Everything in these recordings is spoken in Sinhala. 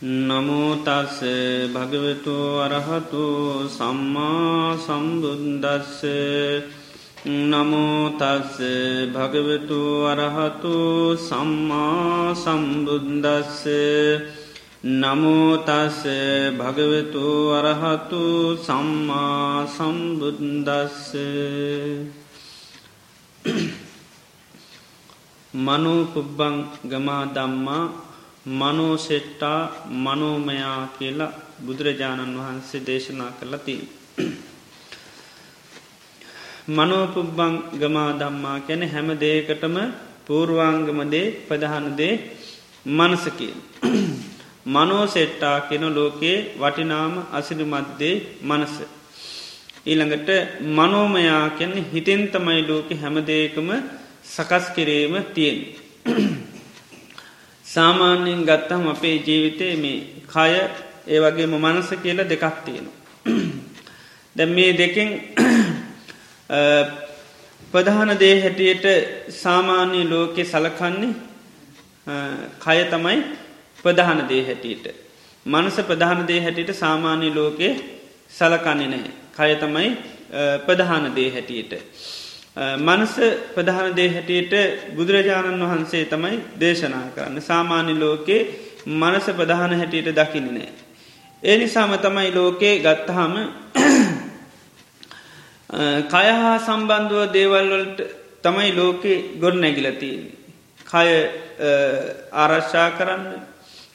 නමුතස්ස භගවතු අරහතු සම්මා සම්බුන්දස්ස නමුතස්ස භගවතු අරහතු සම්මා සම්බුන්දස්ස නමුතස්ස භගවතු අරහතු සම්මා සම්බුන්දස්ස මනෝපුබ්බං ගමා දම්මා මනෝසෙට්ටා මනෝමයා කියලා බුදුරජාණන් වහන්සේ දේශනා කරලති. මනෝපුබ්බං ගමා දම්මා කැන හැම දේකටම පූර්වාංගමදේ ප්‍රධානදේ මනසකින්. මනෝසෙට්ටා කෙන ලෝකයේ වටිනාම අසිරිමත්දේ මනස. ඊළඟට මනෝමයා කැන්නේ හිතෙන් තමයි ලෝකෙ හැමදේකම සකස් කිරීම තියෙන්. සාමාන්‍යයෙන් ගත්තම් අපේ ජීවිතය මේ කය ඒ වගේම මනස කියල දෙකක් තියෙනවා. දැ මේ දෙකින් ප්‍රධාන දේ හැටියට සාමාන්‍ය ලෝකෙ සලකන්නේ කය තමයි ප්‍රධාන දේ හැටියට. මනස ප්‍රධාන දේ හැටියට සාමාන්‍ය ලෝකයේ සලකන්නේ නැහැ. කය තමයි ප්‍රධාන දේ හැටියට. මනස ප්‍රධාන දේ හැටියට බුදුරජාණන් වහන්සේ තමයි දේශනා කරන්න සාමාන්‍ය ලෝකයේ මනස ප්‍රධාන හැටියට දකින්න නෑ. ඒ නිසාම තමයි ලෝකයේ ගත්තහම කය හා සම්බන්ධුව දේවල්වලට තමයි ලෝකෙ ගොඩ නැගිලතිී. කය ආරශ්ා කරන්න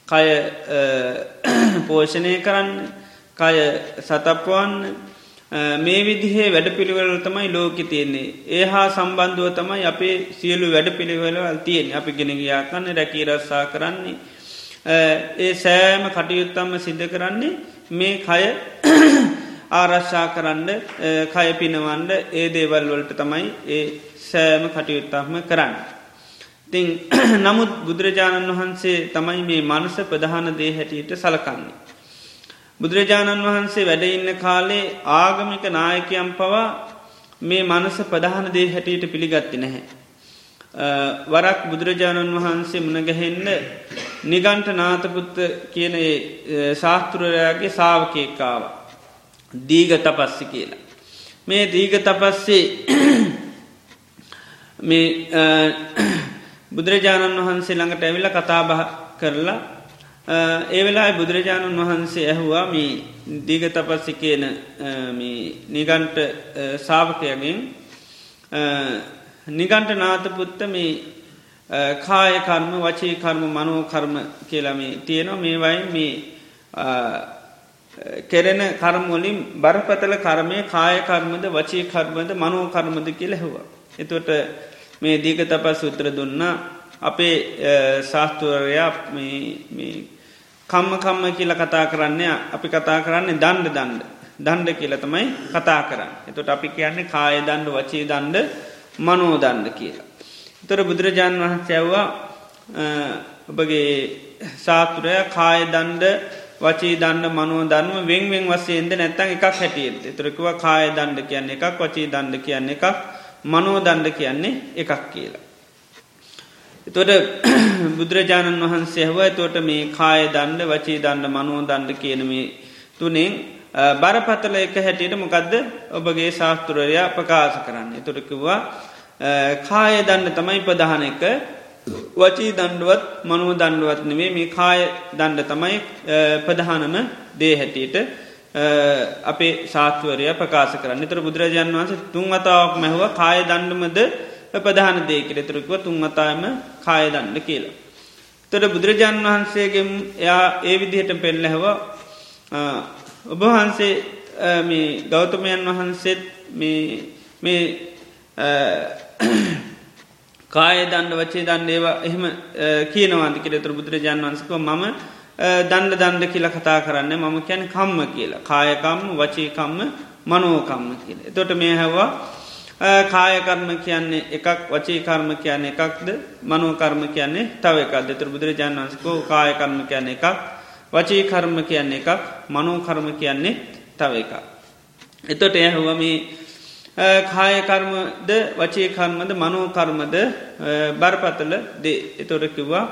කය පෝෂණය කරන්න කය සතප්වන්න මේ විදිහේ වැඩ පිළිවල තමයි ලෝකෙ තියෙන්නේ ඒ හා සම්බන්ධුව තමයි අපේ සියලු වැඩ පිළිවෙලවල් තියෙන් අපි ගෙනගයා කන්න රැකී රස්සා කරන්නේ ඒ සෑම කටයුත්තම්ම සිද්ධ කරන්නේ මේ කය ආරශ්ා කරන්න කය පිනවන්ඩ ඒ දේවල් වලට තමයි ඒ සෑම කටයුත්තක්ම කරන්න. තිං නමුත් බුදුරජාණන් වහන්සේ තමයි මේ මනස ප්‍රධාන දේ හැටියට සලකන්නේ. බුදුරජාණන් වහන්සේ වැඩඉන්න කාලේ ආගමික නායකයම් පවා මේ මනස ප්‍රධාන දේ හැටියට පිළිගත්ති නැහැ. වරක් බුදුරජාණන් වහන්සේ මුණගැහෙන්න නිගන්ට නාතපුත්ත කියන ශාස්තෘරයාගේ සාාවකයකාව. දීග තපස්සි කියලා. මේ දීග තපස්සේ මේ බුදුරජාණන් වහන්සේ ළඟට ඇවිල කතාබහ කරලා ඒ වෙලා බුදුරජාණන් වහන්සේ ඇහුවා මේ දීග තපස්සි කියන නිගන්ට සාාවකයගෙන් නිගන්ට නාතපුත්ත මේ කාය කර්ම වචී කර්ම මනෝ කර්ම කියලම තියෙනවා මේ වයි මේ කෙරෙන කර්මොලින් බරපතල කර්මය කාය කර්මද වචී කර්මද මනෝ කර්මද කියල හෙවා. එතොට මේ දීග තපස් උත්‍ර දුන්නා අපේ ශාස්තුවරයා කම්ම කම්ම කියල කතා කරන්නේ අපි කතා කරන්නේ දණ්ඩ දණ්ඩ දණ්ඩ කියල තමයි කතා කරන්න. එතොට අපි කියන්නේ කාය දණ්ඩ වචී දණ්ඩ මනෝ දණ්ඩ කියලා. තොර බුදුරජාණන් වහන්සැව්වා ඔබගේ සාතුරය කාය දණ්ඩ වචී දන්න මනුව දන්ම වෙන්වෙන් වසේන්ද නැත්තන් එකක් හැටියෙත් එතරකව කාය දණ්ඩ කියන්නේ එකක් වචී දණ්ඩ කියන්නේ එකක් මනෝ දණ්ඩ කියන්නේ එකක් කියලා. එතොට බුදුරජාණන් වහන්සේ හව තොට මේ කාය දණ්ඩ වචී දණ්ඩ මනුව දණ්ඩ කියනමේ තුනෙන් බරපතල එක හැටියට මොකක්ද ඔබගේ ශාස්තෘරයා ප්‍රකාශ කරන්න. එතොටකිවා කාය දන්න තමයි ප්‍රධාන එක. වචී දණ්ඩුවත් මනුව දණ්ඩුවත් නෙවේ මේ කාය දණ්ඩ තමයි ප්‍රධානම දේ හැටියට අපේ ශාත්වරය ප්‍රකාශ කරන්න. තර බුදුරජාන් වන්සේ තුන් අතාවක් මැහව කාය දණ්ඩමද ප්‍රධාන දේ කෙරෙතුරකුව තුන් අතායම කාය දණ්ඩ කියලා. තොට බුදුරජාණන් වහන්සේගේ එයා ඒ විදිහට පෙල්ලැහව ඔබ වහන්සේ ගෞතමයන් වහන්සේත් මේ කාය දන්න වචේ දන්න ඒවා එහෙම කියනවාද කියලතුර බුදුරජාන් වන්සකෝ මම දණ්ඩ දණ්ඩ කියල කතා කරන්න මම කැන කම්ම කියලා කායකම්ම වචීකම්ම මනෝකම්ම කියල. එතොට මේ හැවා කායකර්ම කියන්නේ එකක් වචී කර්ම කියන්නේ එකක්ද? මනෝකර්ම කියන්නේ තව එකක් දෙතුර බුදුරජාන් වන්සකෝ කායකර්ම කියන්නේ එකක් වචී කර්ම කියන්නේ එකක් මනෝකර්ම කියන්නේ තව එකක්. එතොට ඇහුවම කායකර්මද වචේ කර්මද මනෝකර්මද බරපතල දේ. එතොට කිව්වා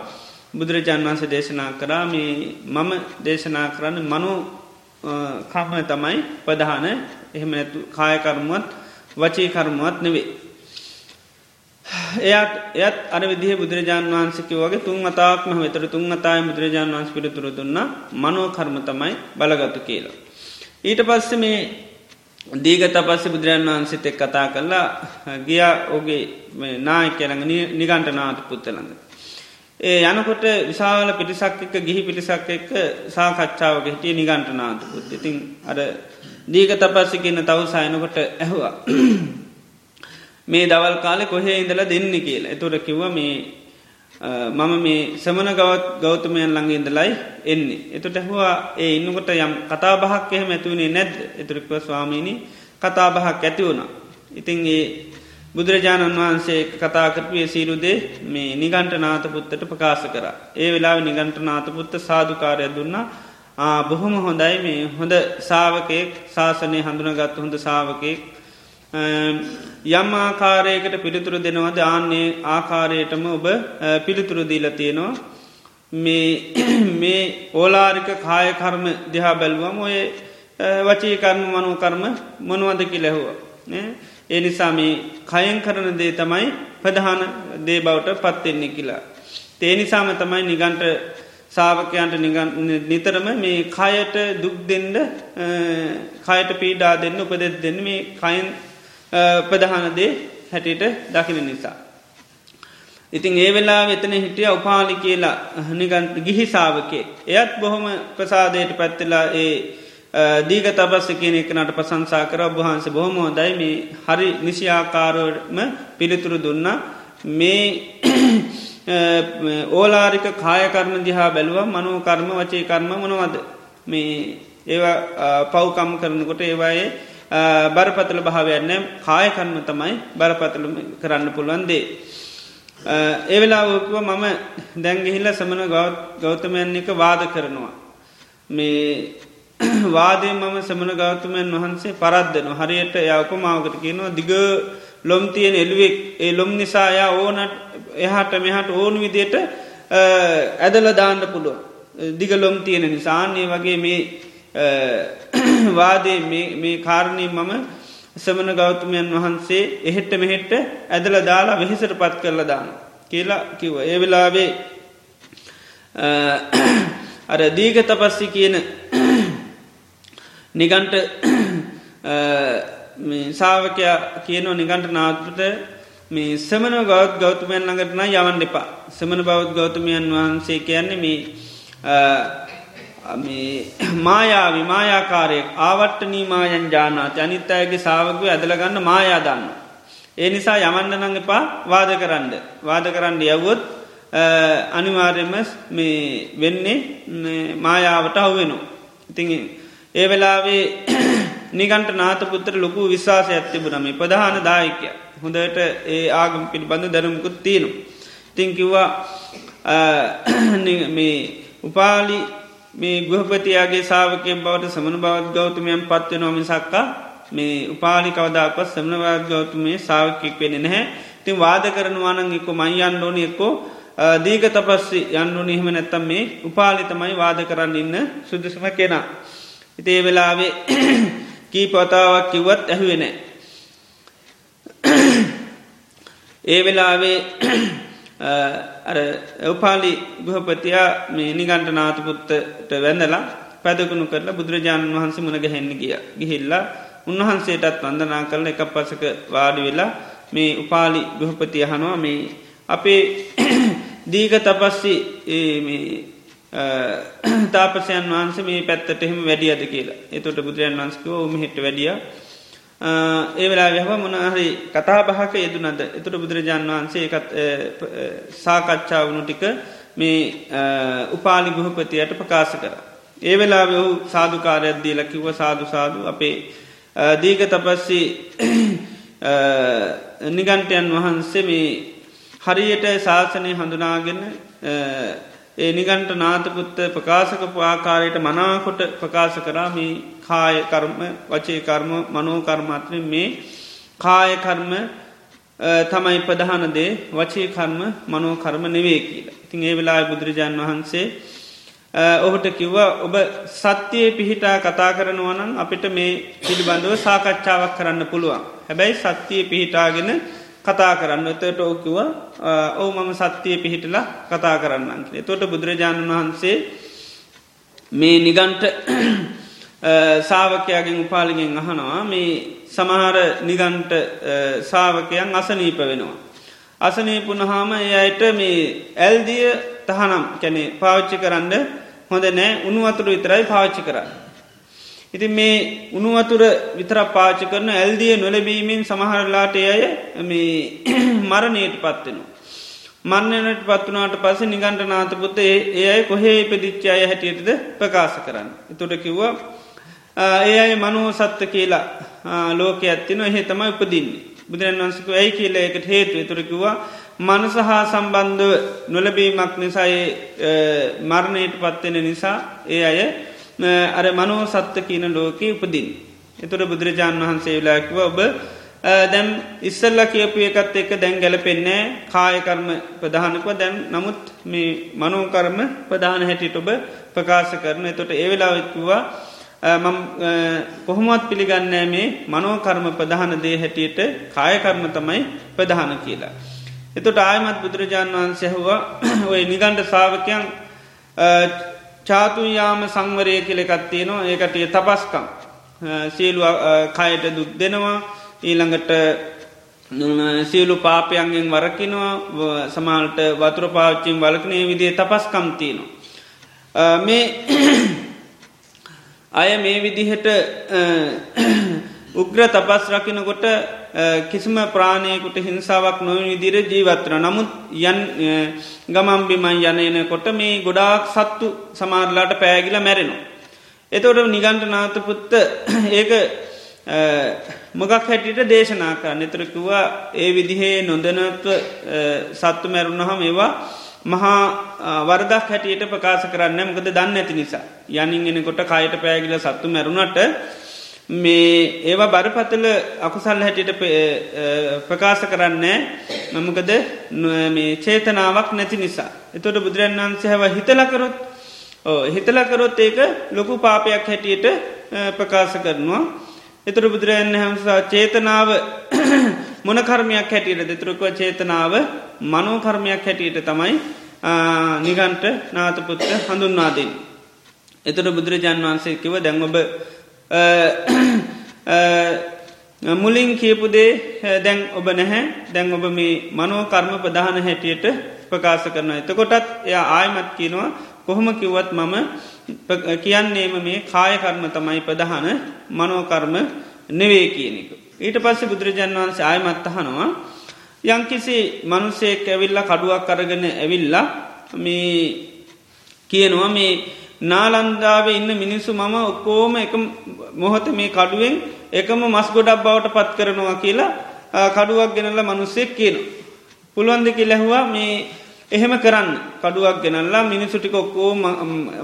බුදුරජාන් වන්ස දේශනා කරා මේ මම දේශනා කරන්න මනු කම්ම තමයි ප්‍රධාන. එහෙම නැතු කායකර්මුවත් වචී කර්මුවත් නෙවේ. එයත් එයත් අර විදිහ බුදුරජාන් වහන්සකි වගේ තුන් අතාක්ම වෙතර තුන් අතාය බුදුරජාන් වන්ස පිළිතුර දුන්න මනෝ කර්ම තමයි බලගත්තු කියලා. ඊට පස්ස මේ දීගත පස්ස බුදුරජාන් වහන්සිත එක් කතා කරලා ගියා ඕගේ නායකළඟ නිගන්ට නාත පුත්තළඟ. ඒ යනකොට විශාල පිටිසක් එක ගිහි පිටිසක් එක්ක සාකච්ඡාවක හිටිය නිගන්ට නාත පුත් ඉතින් අර දීග තපස්සි කියන්න තව සයනකොට ඇහවා. මේ දවල් කාලෙ කොහේ ඉඳලා දෙන්න කියලා එතුර කිව්ව මේ මම මේ සමන ගවත් ගෞතමයන් ළඟ ඉඳලයි එන්නේ. එතුට ඇහවා ඒ ඉන්නකොට යම් කතා බහක් එහෙම ඇතුවනේ නැද්ද එතුරක්ව ස්වාමීණී කතා බහක් ඇති වුණා. ඉතින් ඒ බුදුරජාණන් වහන්සේ කතාකටපුේ සීරුදේ මේ නිගන්ට නාතපුත්තට ප්‍රකාශ කර. ඒ වෙලා නිගන්ට නාතපුත්ත සාධකාරය දුන්නා බොහොම හොඳයි මේ හොඳ සාාවකයෙක් ශාසනය හඳුනගත් හොඳ සාාවකයෙක් යම් ආකාරයකට පිළිතුරු දෙනවද ආන්නේ ආකාරයටම ඔබ පිළිතුරු දීල තියෙනවා මේ ඕලාරික කායකර්ම දිහා බැල්වම ඔය වචී කර්ම මනු කර්ම මොනුවද කි ලැහුව. ඒ නිසා මේ කයෙන් කරන දේ තමයි ප්‍රධාන දේ බවට පත්වෙන්නේ කියලා. තේ නිසාම තමයි නිගන්ට සාාවකයන්ට නිතරම මේ කයට දුක් දෙන්ඩ කයට පීඩා දෙන්න උපදෙත් දෙන්න මේ කයින් ප්‍රධානදේ හැටියට දකින නිසා. ඉතින් ඒ වෙලා වෙතන හිටිය උපාලි කියලා නිගන්ත ගිහි සාාවකේ. එයත් බොහොම ප්‍රසාදයට පැත්තිලා ඒ දීග තබස්ස කියන එකනට ප්‍රසංසා කර ඔබහන්ස බොහොම හොදයි මේ හරි නිසිආකාරම පිළිතුරු දුන්න මේ ඕලාරික කායකර්ම දිහා බැලුව මනෝ කර්ම වචේ කර්ම මොනවද මේ ඒවා පව්කම් කරනකොට ඒවායේ බරපතල භාවයන්න කායකන්ම තමයි බරපතල කරන්න පුළුවන්දේ. ඒවෙලා ඕකුව මම දැන්ගෙහිල්ල සමන ගෞතමයන් එක වාද කරනවා. මේ වාදය මම සමන ගෞතමයන් වහන්සේ පරද්දන හරියට යවක මාවකට කියනවා දිග ලොම් තියෙන එල්ුවෙක් ඒ ලොම් නිසායා ඕනට එහට මෙහට ඕනු විදියට ඇදල දාන්න පුළුව. දිග ලොම් තියෙන නිසාන්නේ වගේ මේ වාදේ මේ කාරණී මම සමන ගෞතමයන් වහන්සේ එහෙට්ට මෙහෙට්ට ඇදල දාලා වෙහිසට පත් කරලා දාන කියලා කිව ඒ වෙලාවේ අර දීග තපස්සි කියන නිගන්ට සාාවකයා කියනෝ නිගන්ට නාත්පට මේ සමන ගෞත් ගෞතමයන් ළඟටන යවන්න එපා සමන බෞද් ගෞතමයන් වහන්සේ කියන්නේ මේ මායාවි මායාකාරයෙක් ආවට්ට නීමායන් ජානාත අනිත් අයගේ සාවකව ඇදලගන්න මායාදන්න. ඒ නිසා යමන්න නං එපා වාද කරන්න. වාද කරන්න යව්වොත් අනිවාර්යම මේ වෙන්නේ මායාවට හව්වෙනු. ඉතින් ඒ වෙලාවේ නිගන්ට නාතපුත්තර ලොකු විශ්වාසය ඇතිබුණම ප්‍රධාන දායකය හොඳට ඒ ආගම් පිළිබඳ දැනමුකුත් තියෙනු. තිංකිව්වා මේ උපාලි මේ ගෘහපතියාගේ සාාවකයෙන් බවට සමන බවත් ගෞතමයන් පත්ව නොමි සක්කා මේ උපාලි කවදාපත් සමනවාද ගෞතමේ සාාවකෙක් වෙන නැහැ තින් වාද කරනවානං එක්කො මයියන් ඕන එක්කෝ දීග තපස්සි යන්නු නිහම නැත්තම් මේ උපාලි තමයි වාද කරන්න ඉන්න සුදුසම කෙනා. ඉතේ වෙලාවේ කී පතාවක් කිව්වත් ඇහුවෙන. ඒ වෙලාවේ උපාලි ගෘහපතියා මේ නිගන්ට නාතපුත්තට වැඳලා පැදකුණු කරලා බුදුරජාණන් වහන්සේ මුණ ගැහෙන්න ගිය ගිහිල්ලා උන්වහන්සේටත් වන්දනා කරල එක පසක වාඩි වෙලා මේ උපාලි ගෘහපතිය හනවා මේ අපේ දීග තපස්සි තාපසයන් වහන්සේ මේ පැත්තට එහෙම වැඩියද කියලා. එතොට බුදුරයන් වන්ස්කෝ මෙහෙට වැඩිය. ඒ වෙලා යහව මොනහරි කතා බහක යෙදුනද එතුට බුදුරජාණන් වහන්සේ එකත් සාකච්ඡා වුණු ටික මේ උපාලි ගුහපතියට ප්‍රකාශ කර. ඒ වෙලා ඔහු සාධකාරයක්දී ලකිව්ව සාධු සාධු අපේ දීග තපස්සි නිගන්ටයන් වහන්සේ මේ හරියට ශාසනය හඳුනාගෙන ඒ නිගන්ට නාතපුත්ත ප්‍රකාශකපු ආකාරයට මනාකොට ප්‍රකාශ කරාමී කාය කර්ම වචේ කර්ම මනෝ කර්මාත්‍රය මේ කාය කර්ම තමයි ප්‍රධානදේ වචී කර්ම මනෝ කර්ම නෙවේ කියලා. ඉතින් ඒ වෙලා බුදුරජාණන් වහන්සේ ඔහුට කිව්වා ඔබ සත්‍යයේ පිහිටා කතා කරනවනම් අපිට මේ පිළිබඳව සාකච්ඡාවක් කරන්න පුළුවන්. හැබැයි සත්‍යයේ පිහිටාගෙන කතා කරන්න එතට ඕකිව ඔවු මම සත්‍යය පිහිටලා කතා කරන්න තොට බුදුරජාණන් වහන්සේ මේ නිගන්ට සාාවකයාගෙන් උපාලිගෙන් අහනවා මේ සමහර නිගන්ට සාාවකයන් අසනීප වෙනවා. අසනීපුනහාම එයට මේ ඇල්දිය තහනම් කැනෙ පාවිච්චි කරන්න හොඳ නෑ උනුවතුරු විතරයි පාවිච්චි කරන්න. ඉති මේ උනුවතුර විතර පාචි කරන ඇල්දිය නොලබීමෙන් සමහරලාට අය මේ මරණයට පත්වෙනවා. මන්නනට පත්වනාට පස නිගන්ට නාතපුත ඒ අයි කොහේ ඉපදිච්චාය හැටියටද ප්‍රකාශ කරන්න. එතුට කිව්වා ඒ අයි මනෝ සත්ත කියලා ලෝක ඇත්තින එහෙ තමයි උපදින්නේ. බුදුරන් වන්සක ඇයි කියල එකට හේතු තුරකිවා මනස හා සම්බන්ධව නොලබීමක් නිසායි මරණයට පත්වෙන නිසා ඒ අය අර මනෝ සත්ත කියන ලෝක උපදින්. එතුර බුදුරජාණන් වහන්සේ වෙලාකිව ඔබ දැම් ඉස්සල්ල කියපු එකත් එක දැන් ගැලපෙන්නේ කායකර්ම ප්‍රධානකව දැන් නමුත් මේ මනෝකර්ම ප්‍රධාන හැටිට ඔබ ප්‍රකාශ කරන එතොට ඒවෙලාවෙක්කිවා මම කොහොමත් පිළිගන්නෑ මේ මනෝකර්ම ප්‍රධාන දේ හැටියට කායකර්ම තමයි ප්‍රධාන කියලා. එතොට ආයමත් බුදුරජාණන් වහන්සේ හවා ඔය නිගණ්ඩ සාාවකයන් චාතුයාම සංවරය කෙළෙකත්තියනවා ඒකටය තපස්කම්. සියලු කයට දුක් දෙනවා. ඊළඟට සියලු පාපයන්ගෙන් වරකිනවා. සමාල්ට වතුර පාච්චින් වලකනය විදිේ තපස්කම්තියනවා. මේ අය මේ විදිහට උග්‍ර තපස් රකිනකොට කිසිම ප්‍රාණයකුට හිංසාවක් නොව විදිර ජීවත්‍ර නමුත් යන් ගමම්බිමන් යනයන කොට මේ ගොඩාක් සත්තු සමාරලාට පෑගිල මැරෙනවා. එතොට නිගන්ට නාතපුත්ත ඒක මොගක් හැටියට දේශනා කරන්න? එතරකිවා ඒ විදිහේ නොදනත්ව සත්තු මැරුණහම ඒවා මහා වරදක් හැටියට ප්‍රකාශ කරන්න මොකද දන්න ඇති නිසා. යනින්ගෙන කොට කයට පෑගිල සත්තු මැරුණට මේ ඒවා බරපතල අකුසල් හැටියට ප්‍රකාශ කරන්නේ මමකද මේ චේතනාවක් නැති නිසා. එතොට බුදුරන් වන්සේ හැව හිතලකරොත් හිතලකරොත් ඒක ලොකු පාපයක් හැටියට ප්‍රකාශ කරනවා. එතුර බුදුරන් හැමසා චේතනාව මොන කර්මයක් හැටියට දෙතුරකව චේතනාව මනෝකර්මයක් හැටියට තමයි නිගන්ට නාතපුත්ත හඳුන්වාදෙන්. එතුට බුදුරජාන් වන්සේ කිව දැන්ඔබ මුලින් කියපුදේ දැන් ඔබ නැහැ දැන් ඔබ මේ මනෝ කර්ම ප්‍රධාන හැටියට ප්‍රකාශ කරන එතකොටත් එය ආයමත් කියනවා කොහොම කිව්වත් මම කියන්නේම මේ කායකර්ම තමයි ප්‍රධාන මනෝකර්ම නෙවේ කියනෙක. ඊට පස්සේ බුදුරජාන් වහන්සේ ආයමත්තහනවා යංකිසි මනුසේක් ඇවිල්ල කඩුවක් කරගෙන ඇවිල්ලා මේ කියනවා මේ නාලන්දාව ඉන්න මිනිස්සු මම ඔක්කෝම එක මොහොත මේ කඩුවෙන් එකම මස් ගොඩක් බවට පත් කරනවා කියලා කඩුවක් ගෙනල්ල මනුස්සෙක් කියන. පුළුවන්දකි ලැහවා මේ එහෙම කරන්න කඩුවක් ගෙනල්ලා මිනිසුටික ඔක්කෝ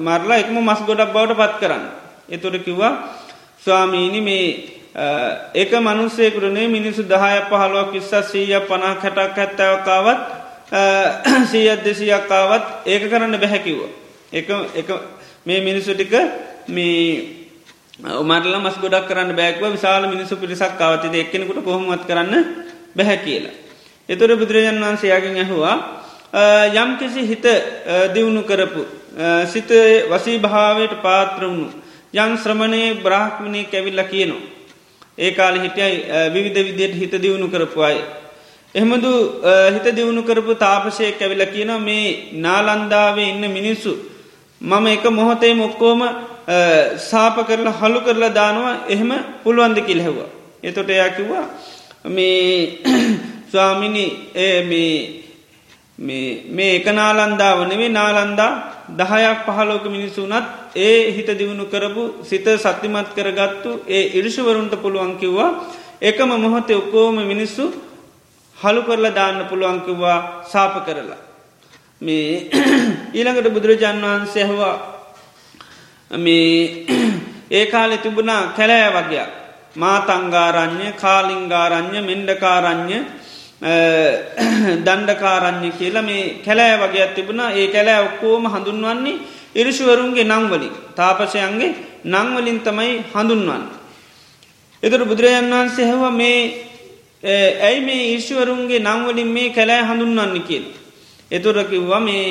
මරලා එකම මස් ගොඩක් බවට පත් කරන්න. එතුොට කිව්වා ස්වාමීනි මේ ඒක මනුස්සේකරනේ මිනිසු දහය පහළුවක් විස්ස සීය පනා කැටක් ඇත්තවකාවත් සීයත් දෙසියක්කාවත් ඒක කරන්න බැහැකිව්ව. එක මේ මිනිස්සු ටික මේ උමරල මස් ගොඩක් කරන්න බෑක්ව විශාල මිනිසු පිරිසක් අවතිද එක්කෙනෙකුට කොහොමත් කරන්න බැහැ කියලා. එතුර බුදුරජන් වන්සේයාගෙන් ඇහවා යම් කිසි හිත දියුණු කරපු සිත වසී භාවයට පාත්‍රවුණු යං ශ්‍රමණය බ්‍රාහ්මණය කැවිල්ල කියනවා. ඒ කාලි හිටියයි විවිධ විදියට හිත දියුණු කරපු අය. එහෙමදු හිත දියුණු කරපු තාපසය කැවිල කියන මේ නාලන්දාවේ ඉන්න මිනිස්සු මම එක මොහොතේ මොක්කෝම සාප කරලා හලු කරලා දානවා එහෙම පුළුවන්ද කිල් හැවා. එතොට එයා කිව්වා මේ ස්වාමිනි මේ එක නාලන්දාව නෙවේ නාලන්දා දහයක් පහලෝක මිනිසුනත් ඒ හිත දියුණු කරපු සිත සත්‍යමත් කරගත්තු ඒ ඉරිෂුවරුන්ට පුළුවන් කිව්වා එකම මොහොතේ ඔක්කෝම මිනිස්සු හලු කරලා දාන්න පුළුවන්කිව්වා සාප කරලා. මේ ඊළඟට බුදුරජාන් වහන්සේ ඇහවා මේ ඒ කාලෙ තිබුණා කැලෑ වගේයක් මාතංගාරං්‍ය කාලිංගාරං්‍ය මෙන්ඩකාරං්‍ය දණ්ඩකාරන්නේ කියලා මේ කැලෑ වගේ තිබුණ ඒ කැලෑ ඔක්කෝම හඳුන්වන්නේ ඉරිශුවරුන්ගේ නංවලින් තාපසයන්ගේ නංවලින් තමයි හඳුන්වන්න. එතුර බුදුරජන් වහන්සේ හැව මේ ඇයි මේ ඊශ්වරුන්ගේ නංවලින් මේ කැලෑ හඳුන්වන්න කියල්. එතුරකිව්වා මේ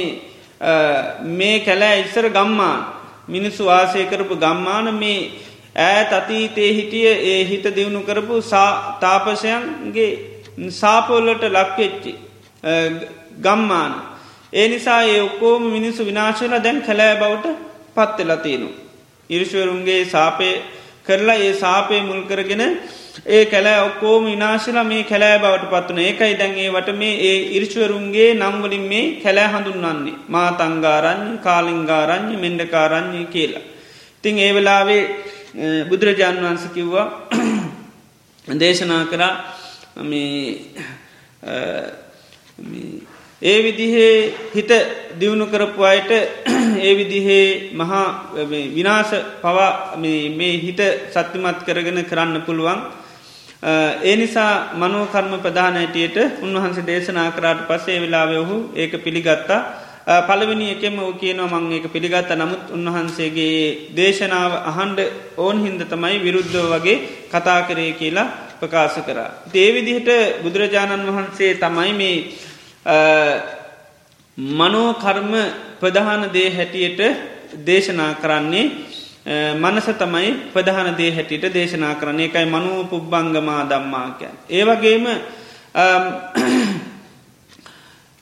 මේ කැලෑ ඉස්සර ගම්මාන මිනිස්සු වාසය කරපු ගම්මාන මේ ඈත් අතීතේ හිටිය ඒ හිත දියුණු කරපු තාපසයන්ගේ සාපොල්ලට ලක්වෙච්චි ගම්මාන. ඒ නිසා ඒ ඔක්කෝම මිනිස්සු විනාශල දැන් කැලෑ බවට පත්වෙලා තියෙනු. ඉරිශ්වරුන්ගේ සාපය කරලා ඒ සාපය මුල් කරගෙන ඒ කැලෑ ඔක්කෝම විනාශලා මේ කැලෑ බවට පත්වන ඒකයි දැන්ඒ වට මේ ඒ ඉරිශ්වරුන්ගේ නම්වලින් මේ කැලෑ හඳුන්වන්නේ. මාතංගාරං්ඥ කාලිංගාරං්ඥ මෙන්ඩකාරං්ඥය කියලා. තිං ඒ වෙලාවේ බුදුරජාණන් වහන්ස කිව්වා දේශනා කරා ඒ විදිහේ හිත දියුණු කරපු අයට ඒ විදිහේ මහා විනාස පවා මේ හිත සත්‍යමත් කරගෙන කරන්න පුළුවන්. ඒ නිසා මනෝකර්ම ප්‍රධානයටයට උන්වහන්සේ දේශනා කරාට පස්සේ වෙලාව ඔහු ඒක පිළිගත්තා. පළවෙනි එකෙම ඕ කියනවා මං ඒක පිළිගත්ත. නමුත් උන්වහන්සේගේ දේශනාව අහන්ඩ ඕන් හින්ද තමයි විරුද්ධ වගේ කතා කරේ කියලා ප්‍රකාශ කරා. දේවිදිහට බුදුරජාණන් වහන්සේ තමයි මේ මනෝකර්ම ප්‍රධාන දේ හැටියට දේශනා කරන්නේ. මනස තමයි ප්‍රධාන දේ හැටියට දේශනා කරන එකයි මනෝ පුබ්බංගමා දම්මාකයන්. ඒවගේම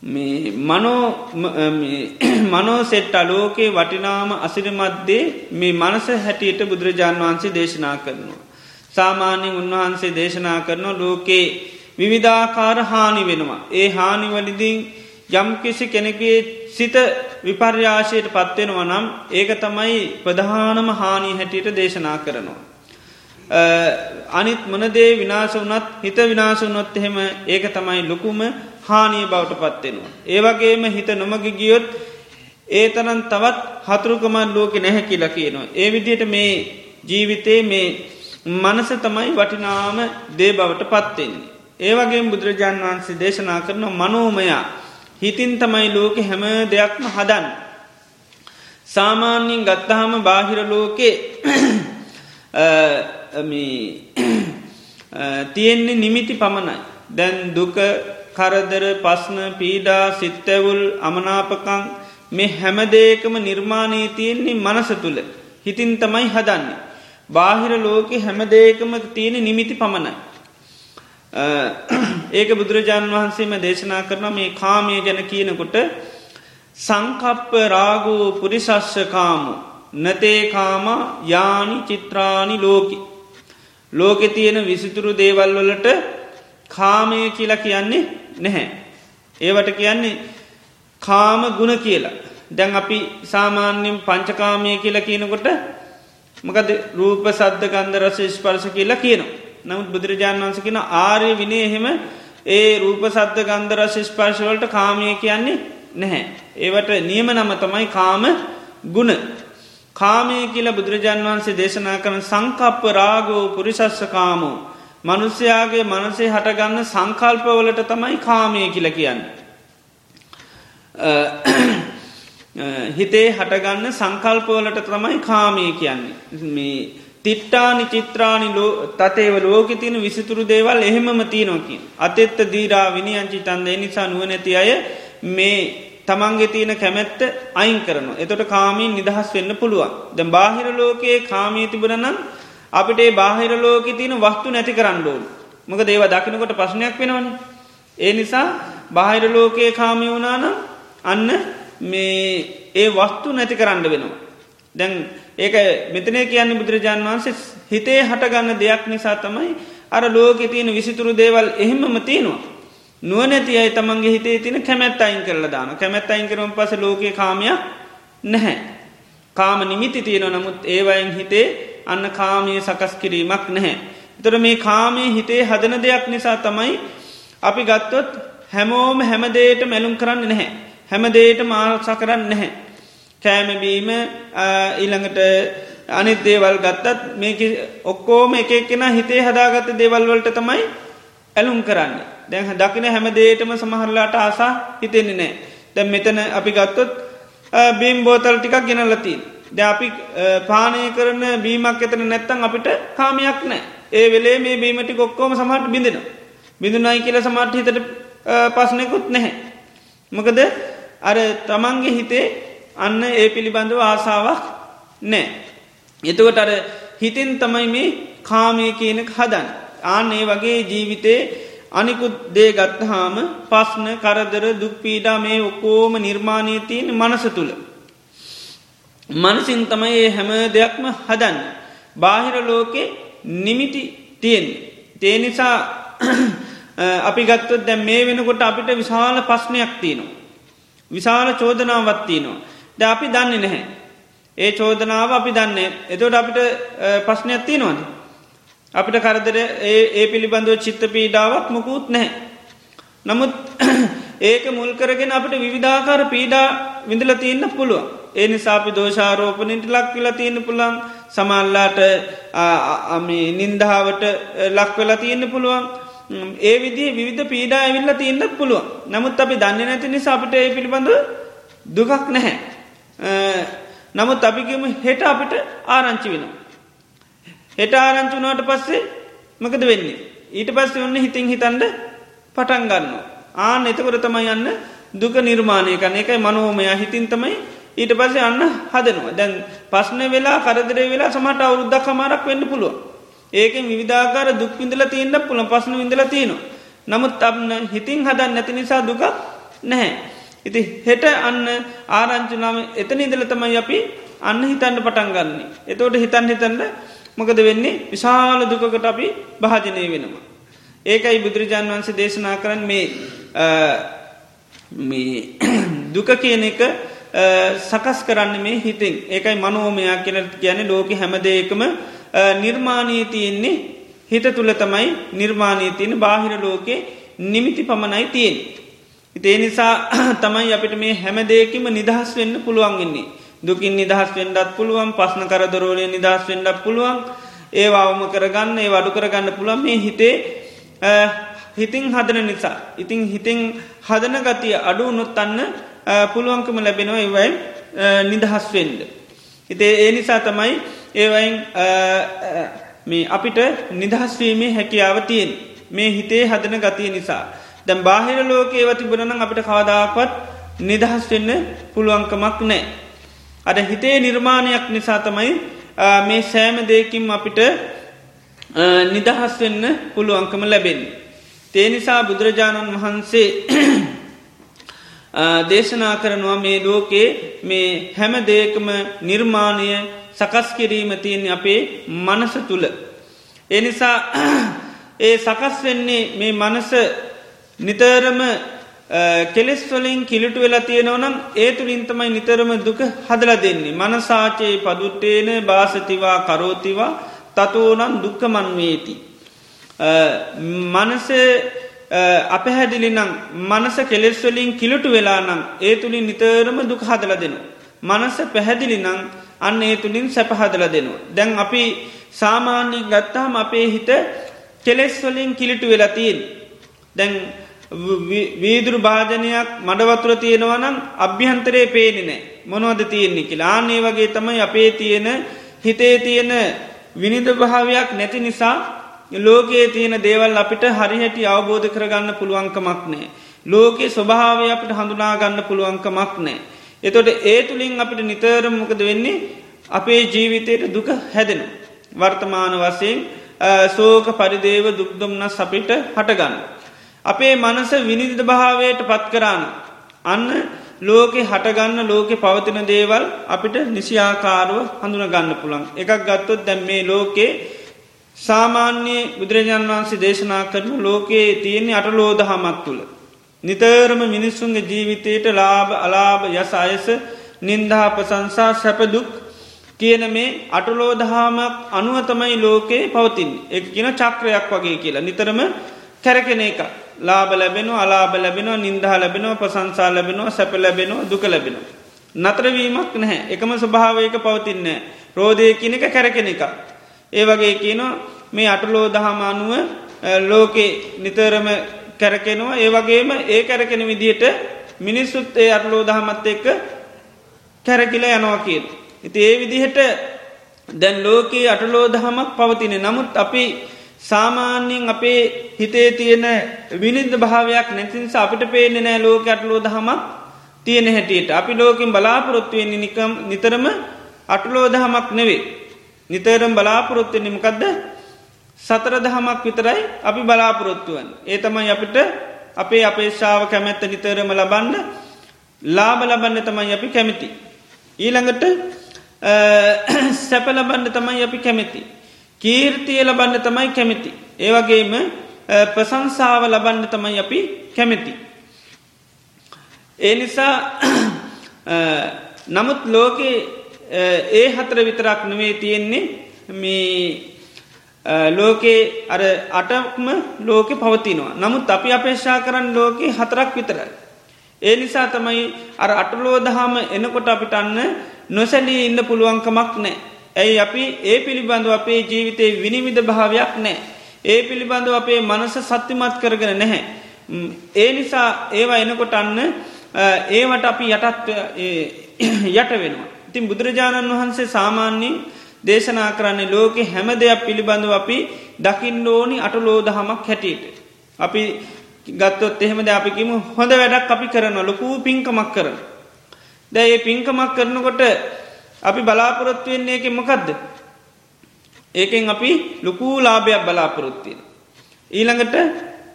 මනෝ සෙට්ට අලෝකේ වටිනාම අසිරිමත්දේ මේ මනස හැටියට බුදුරජාණන් වහන්සේ දේශනා කරනවා. සාමාන්‍යෙන් උන්වහන්සේ දේශනා කරන ලෝකේ විවිධාකාර හානි වෙනවා. ඒ හානිවලිදිින් යම්කිසි කෙනෙගේ සිත විපර්යාශයට පත්වෙනවා නම් ඒක තමයි ප්‍රධානම හානි හැටියට දේශනා කරනවා. අනිත් මනදේ විනාස වනත් හිත විනාස වනොත් එහෙම ඒක තමයි ලොකුම හානිය බවට පත්වෙනවා. ඒවගේම හිත නොමග ගියොත් ඒ තරන් තවත් හතුරුකමන් ලෝක නැහැ කියලා කියනවා. ඒ විදියට මේ ජීවිතේ මේ මනස තමයි වටිනාම දේ බවට පත්වෙන්නේ. ඒවගේ බුදුරජාණන් වහන්සේ දේශනා කරන මනෝමයා හිතින් තමයි ලෝකෙ හැම දෙයක්ම හදන්. සාමාන්‍යයෙන් ගත්තහම බාහිර ලෝකේ තියෙන්නේ නිමිති පමණයි. දැන් දුක කරදර පස්න පීඩා සිත්තැවුල් අමනාපකං මේ හැමදේකම නිර්මාණී තියෙන්නේ මනස තුළ හිතින් තමයි හදන්නේ. බාහිර ලෝකෙ හැමදේකම තියෙන නිමිති පමණයි. ඒක බුදුරජාණන් වහන්සේම දේශනා කරන මේ කාමය ගැන කියනකොට සංකප්ප රාගෝ පුරිසස්සකාමු නතේකාම යානි චිත්‍රාණි ලෝකි. ලෝකෙ තියෙන විසිතුරු දේවල්වලට කාමය කියලා කියන්නේ නැහැ. ඒවට කියන්නේ කාම ගුණ කියලා. දැන් අපි සාමාන්‍යෙන් පංචකාමය කියලා කියනකොට මකද රූප සද්ධ ගන්ධ රස ස්පර්ශ කියලා කියනවා. නමුත් බුදුරජාණන් වන්ස කියෙන ආර්ය විනේ එහෙම ඒ රූප සද්ධ ගන්ධ රස ස්පර්ශවලට කාමය කියන්නේ නැහැ. ඒවට නියම නම තමයි කාම ගුණ. කාමය කියල බුදුරජාන් වහන්සේ දේශනා කරන සංකප්ප රාගෝ පුරිසස්ස කාමෝ. මනුස්්‍යයාගේ මනසේ හටගන්න සංකල්පවලට තමයි කාමය කියල කියන්න. හිතේ හටගන්න සංකල්පවලට තමයි කාමය කියන්නේ. තිට්ටානි චිත්‍රානි ලෝ තතේව ලෝක තින විසිතුරු දේවල් එහෙමම තියනොකින්. අතෙත්ත දීරා විනිියංචි තන්ද නිසා නුවනැති අය මේ තමන්ගේ තියෙන කැමැත්ත අයින් කරන. එතොට කාමීන් නිදහස් වෙන්න පුළුවන්. ද බාහිර ලෝකයේ කාමී තිබරනම් අපිට බාහිර ලෝක තියන වස්තු නැති කරන්න ඕන්. මොක දේව දකිනකොට ප්‍රශ්නයක් වෙනවන. ඒ නිසා බාහිර ලෝකයේ කාමී වුණානම් අන්න මේ ඒ වස්තු නැති කරන්න වෙනවා. දැන් ඒක මෙතනය කියන්න බුදුරජාන් වහන්සේ හිතේ හටගන්න දෙයක් නිසා තමයි අර ලෝක තියෙන විසිතුරු දේවල් එහෙමම තියෙනවා. නුවනැති අයි තමන්ගේ හිතේ තින කැමැත් අයින් කරල දාන කැමැත් අයින් කරම පස ලෝක කාමයක් නැහැ. කාම නිමිති තියෙන නමුත් ඒවයින් හිතේ අන්න කාමය සකස් කිරීමක් නැහැ. තොර මේ කාමය හිතේ හදන දෙයක් නිසා තමයි අපි ගත්තොත් හැමෝම හැමදේට මැලුම් කරන්න නැහැ. හැමදේට මාරක්ෂ කරන්න නැහැ. කෑමබීම ඊළඟට අනිත් දේවල් ගත්තත් මේක ඔක්කෝම එක කෙන හිතේ හදාගත්ත දේවල්වලට තමයි ඇලුම් කරන්න. දැන් දකින හැම දේටම සමහරලාට ආසා හිතෙන්නේ නෑ දැම් මෙතන අපි ගත්තොත් බීම් බෝතල් ටිකක් ගෙනල්ලතිී ද අපි පානය කරන බීමක් එතන නැත්තං අපිට කාමයක් නෑ ඒ වෙලේ මේ බීමටි කොක්කෝම සමහට බිඳෙන බිඳුනයි කියල සමට හිතට පස්සනයකුත් නැහැ. මොකද අර තමන්ගේ හිතේ අන්න ඒ පිළිබඳව ආසාාවක් නෑ එතුවට අර හිතෙන් තමයි මේ කාමය කියනක හදන් ආන ඒ වගේ ජීවිතේ අනිකුත් දේ ගත්තහාම පස්න කරදර දුක්පීඩා මේ ඔක්කෝම නිර්මාණය තියන මනස තුළ මනසින් තමයි ඒ හැම දෙයක්ම හදන්න. බාහිර ලෝකෙ නිමිති තියෙන්. තේ නිසා අපි ගත්තොත් දැ මේ වෙනකොට අපිට විශාල පස්්නයක් තියනවා. විශාල චෝදනාවත් තියනවා. ද අපි දන්නේ නැහැ. ඒ චෝදනාව අපි දන්නේ එතවට අපිට පස්්නයක් තියනවාද. අපිට කරදර ඒ පිළිබඳව චිත්ත පීඩාවක් මොකුත් නැහැ. නමුත් ඒක මුල් කරගෙන අපට විවිධාකාර පීඩා විඳල තියන්න පුළුවන්. ඒ නිසාපි දෝෂාරෝපනට ලක් වෙලා තියෙන පුළන් සමල්ලාට නින්දාවට ලක් වෙලා තියෙන්න්න පුළුවන් ඒ විදි විධ පීඩා ඇවිල්ල තියන්නත් පුළුවන් නමුත් අපි දන්න නැති නිසා අපිට ඒ පිළිබඳ දුකක් නැහැ නමුත් අපිගම හෙට අපිට ආරංචි වෙන හෙට ආරංචි වනාට පස්සේ මකද වෙන්නේ? ඊට පස්සේ ඔන්න හිතින් හිතන්ඩ පටන් ගන්න ආන එතකොට තමයි යන්න දුක නිර්මාණය කන එකයි මනෝමය හිතින් තමයි ඊට පස්සේ අන්න හදනවා. දැන් පස්න වෙලා කරදරේ වෙලා සමට අවුරුද්දක් කමාරක් වෙන්න පුළුව ඒකෙන් විධාකාර දුක් විඳල තියන්න පුළ පස්සන විඳල තියෙනවා. නමුත් අන්න හිතින් හදන් නැති නිසා දුක නැහැ. ඉති හෙට අන්න ආරංචුනාම එතන ඉදල තමයි අපි අන්න හිතන්න පටන් ගන්නේ. එතෝට හිතන් හිතන්න මොකද වෙන්නේ? විශාල දුකකට අපි භාජනය වෙනවා. ඒකයි බුදුරජාන් වන්සේ දේශනා කරන්න මේ දුක කියන එක සකස් කරන්න මේ හිතින්. ඒකයි මනෝමයක් කියල ගැන ලෝක හැමදේකම නිර්මාණී තියෙන්නේ හිත තුළ තමයි නිර්මාණී තියෙන බාහිර ලෝකේ නිමිති පමණයි තියෙන්. ඉතේ නිසා තමයි අපිට මේ හැමදේකිම නිදහස් වෙන්න පුළුවන්ගන්නේ. දුකින් නිදහස් වෙන්ඩත් පුළුවන් පස්න කරදරෝලය නිදහස් වෙන්ඩක් පුළුවන් ඒවාවම කරගන්න ඒ වඩු කරගන්න පුළුවන් මේ හිතේ හිතින් හදන නිසා. ඉතිං හිතින් හදන ගතිය අඩු නොත්තන්න පුළුවන්කම ලැබෙනවා ඒවයි නිදහස් වෙන්ඩ. ඉතේ ඒ නිසා තමයි ඒවයින් මේ අපිට නිදහස්වීමේ හැකියාව තියෙන් මේ හිතේ හදන ගතිය නිසා. දැම් බාහිර ලෝකයේ වතිබරනම් අපිට කවදාපත් නිදහස් වෙන්න පුළුවන්කමක් නෑ. අද හිතේ නිර්මාණයක් නිසා තමයි මේ සෑම දෙයකින් අපිට නිදහස් වෙන්න පුළුවන්කම ලැබෙන්. තේ නිසා බුදුරජාණන් වහන්සේ දේශනා කරනවා මේ ලෝකේ මේ හැම දේකම නිර්මාණය සකස් කිරීම තියන්නේ අපේ මනස තුළ. එනිසා ඒ සකස් වෙන්නේ මේ මනස නිතරම කෙලෙස්වලින් කිලිටු වෙලා තියෙනවනම් ඒ තුළින් තමයි නිතරම දුක හදල දෙන්නේ. මනසාචයේ පදුට්ටේන භාසතිවා කරෝතිවා තතෝනන් දුක්කමන්වේති. මනසේ අපහැදිලි නම් මනස කෙලෙස්වලින් කිලුටු වෙලා නම් ඒ තුළින් නිතරම දුක හදල දෙනවා. මනස පැහැදිලි නං අන්න ඒ තුළින් සැපහදල දෙනවා. දැන් අපි සාමාන්‍යින් ගත්තාම අපේ හිත කෙලෙස්වලින් කිලිටු වෙලා තියෙන්. දැන් වීදුරු භාජනයක් මඩවතුර තියෙනවනම් අභ්‍යහන්තරයේ පේනෙනෑ මොනවද තියෙන්නේ කියලා ආනේ වගේ තමයි අපේ තියෙන හිතේ තියෙන විනිධ භාවයක් නැති නිසා ලෝකයේ තියෙන දේවල් අපිට හරිහැටි අවබෝධ කරගන්න පුළුවන්කමක් නෑ. ලෝකයේ ස්වභාවය අපිට හඳුනාගන්න පුළුවන්කමක් නෑ. එතොට ඒ තුළින් අපිට නිතරමොකද වෙන්නේ අපේ ජීවිතයට දුක හැදෙන. වර්තමාන වසයෙන් සෝක පරිදේව දුක්දුම්න සපිට හටගන්න. අපේ මනස විනිධ භාවයට පත් කරන්න. අන්න ලෝකෙ හටගන්න ලෝකෙ පවතින දේවල් අපිට නිසියාකාරුව හඳුන ගන්න පුළන් එකක් ගත්තොත් දැම් මේ ලෝකේ සාමාන්‍යයේ බුදුරජාන් වහන්සේ දේශනා කරන ලෝකයේ තියෙන්නේ අටලෝද හමක් තුළ. නිතරම මිනිස්සුන්ගේ ජීවිතයට ලාභ අලාභ යස අයස නින්දහා ප්‍රසංසා සැපදුක් කියන මේ අටලෝදහාමක් අනුවතමයි ලෝකයේ පවතින් එක කියන චක්‍රයක් වගේ කියලා නිතරම කැරකෙන එක ලාබ ලැබෙනවා අලාබ ලැබෙනවා නින්දහා ලැබෙනවා ප්‍රසංසා ලැබෙනවා සැප ලැබෙනවා දුක ලැබෙනවා. නතරවීමක් නැහැ එකම ස්වභාවයක පවතින්නේ රෝධය කියනක කැරකෙන එක. ඒ වගේ කියනවා මේ අටලෝ දහම අනුව ලෝකෙ නිතරම කැරකෙනවා ඒ වගේම ඒ කැරකෙන විදිහට මිනිස්සුත් ඒ අටලෝ දහමත් එක්ක කැරකිල යනවා කියල. ඉති ඒ විදිහට දැන් ලෝකයේ අටලෝ දහමක් පවතින නමුත් අපි සාමාන්‍යයෙන් අපේ හිතේ තියෙන විනිද භාවයක් නැතිනිසා අපිට පේනෙ නෑ ලෝක අටලෝ දහමක් තියෙන හැටියට අපි ලෝකින් බලාපොරොත්තුවෙන්නේ නිකම් නිතරම අටලෝ දහමක් නෙවේ. නිතරම් බලාපොරොත්තු නිමකක්ද සතර දහමක් විතරයි අපි බලාපොරොත්තුවන්. ඒ තමයි අපිට අපේ අපේශාව කැමැත්ත නිතරම ලබන්න ලාබ ලබන්න තමයි අපි කැමිති. ඊළඟට සැප ලබන්න තමයි අපි කැමැති. කීර්තිය ලබන්න තමයි කැමැති. ඒවගේම ප්‍රසංසාව ලබන්න තමයි අපි කැමැති. ඒ නිසා නමුත් ලෝකේ ඒ හතර විතරක් නෙවේ තියෙන්නේ මේ ලෝකේ අර අටක්ම ලෝකෙ පවතිනවා. නමුත් අපි අපේක්ෂා කරන්න ලෝකෙ හතරක් විතරයි. ඒ නිසා තමයි අර අටලෝ දහම එනකොට අපිට අන්න නොසැලී ඉන්න පුළුවන්කමක් නෑ. ඇයි අපි ඒ පිළිබඳව අපේ ජීවිතයේ විනිවිධ භාවයක් නෑ. ඒ පිළිබඳව අපේ මනස සත්‍යමත් කරගෙන නැහැ. ඒ නිසා ඒවා එනකොට අන්න ඒවට අපි යටත් යට වෙනවා. ඉතින් බුදුරජාණන් වහන්සේ සාමාන්‍යයෙන් දේශනා කරන්නේ ලෝකෙ හැම දෙයක් පිළිබඳව අපි දකින්න ඕනි අටලෝ දහමක් හැටියට. අපි ගත්තොත් එහෙමද අපිකිම හොඳ වැඩක් අපි කරන ලොකූ පින්කමක් කරන. දැ ඒ පින්කමක් කරනකොට අපි බලාපොරොත්තු වෙන්නේ එක මොකක්ද. ඒකෙන් අපි ලොකූ ලාභයක් බලාපොරොත්තියෙන. ඊළඟට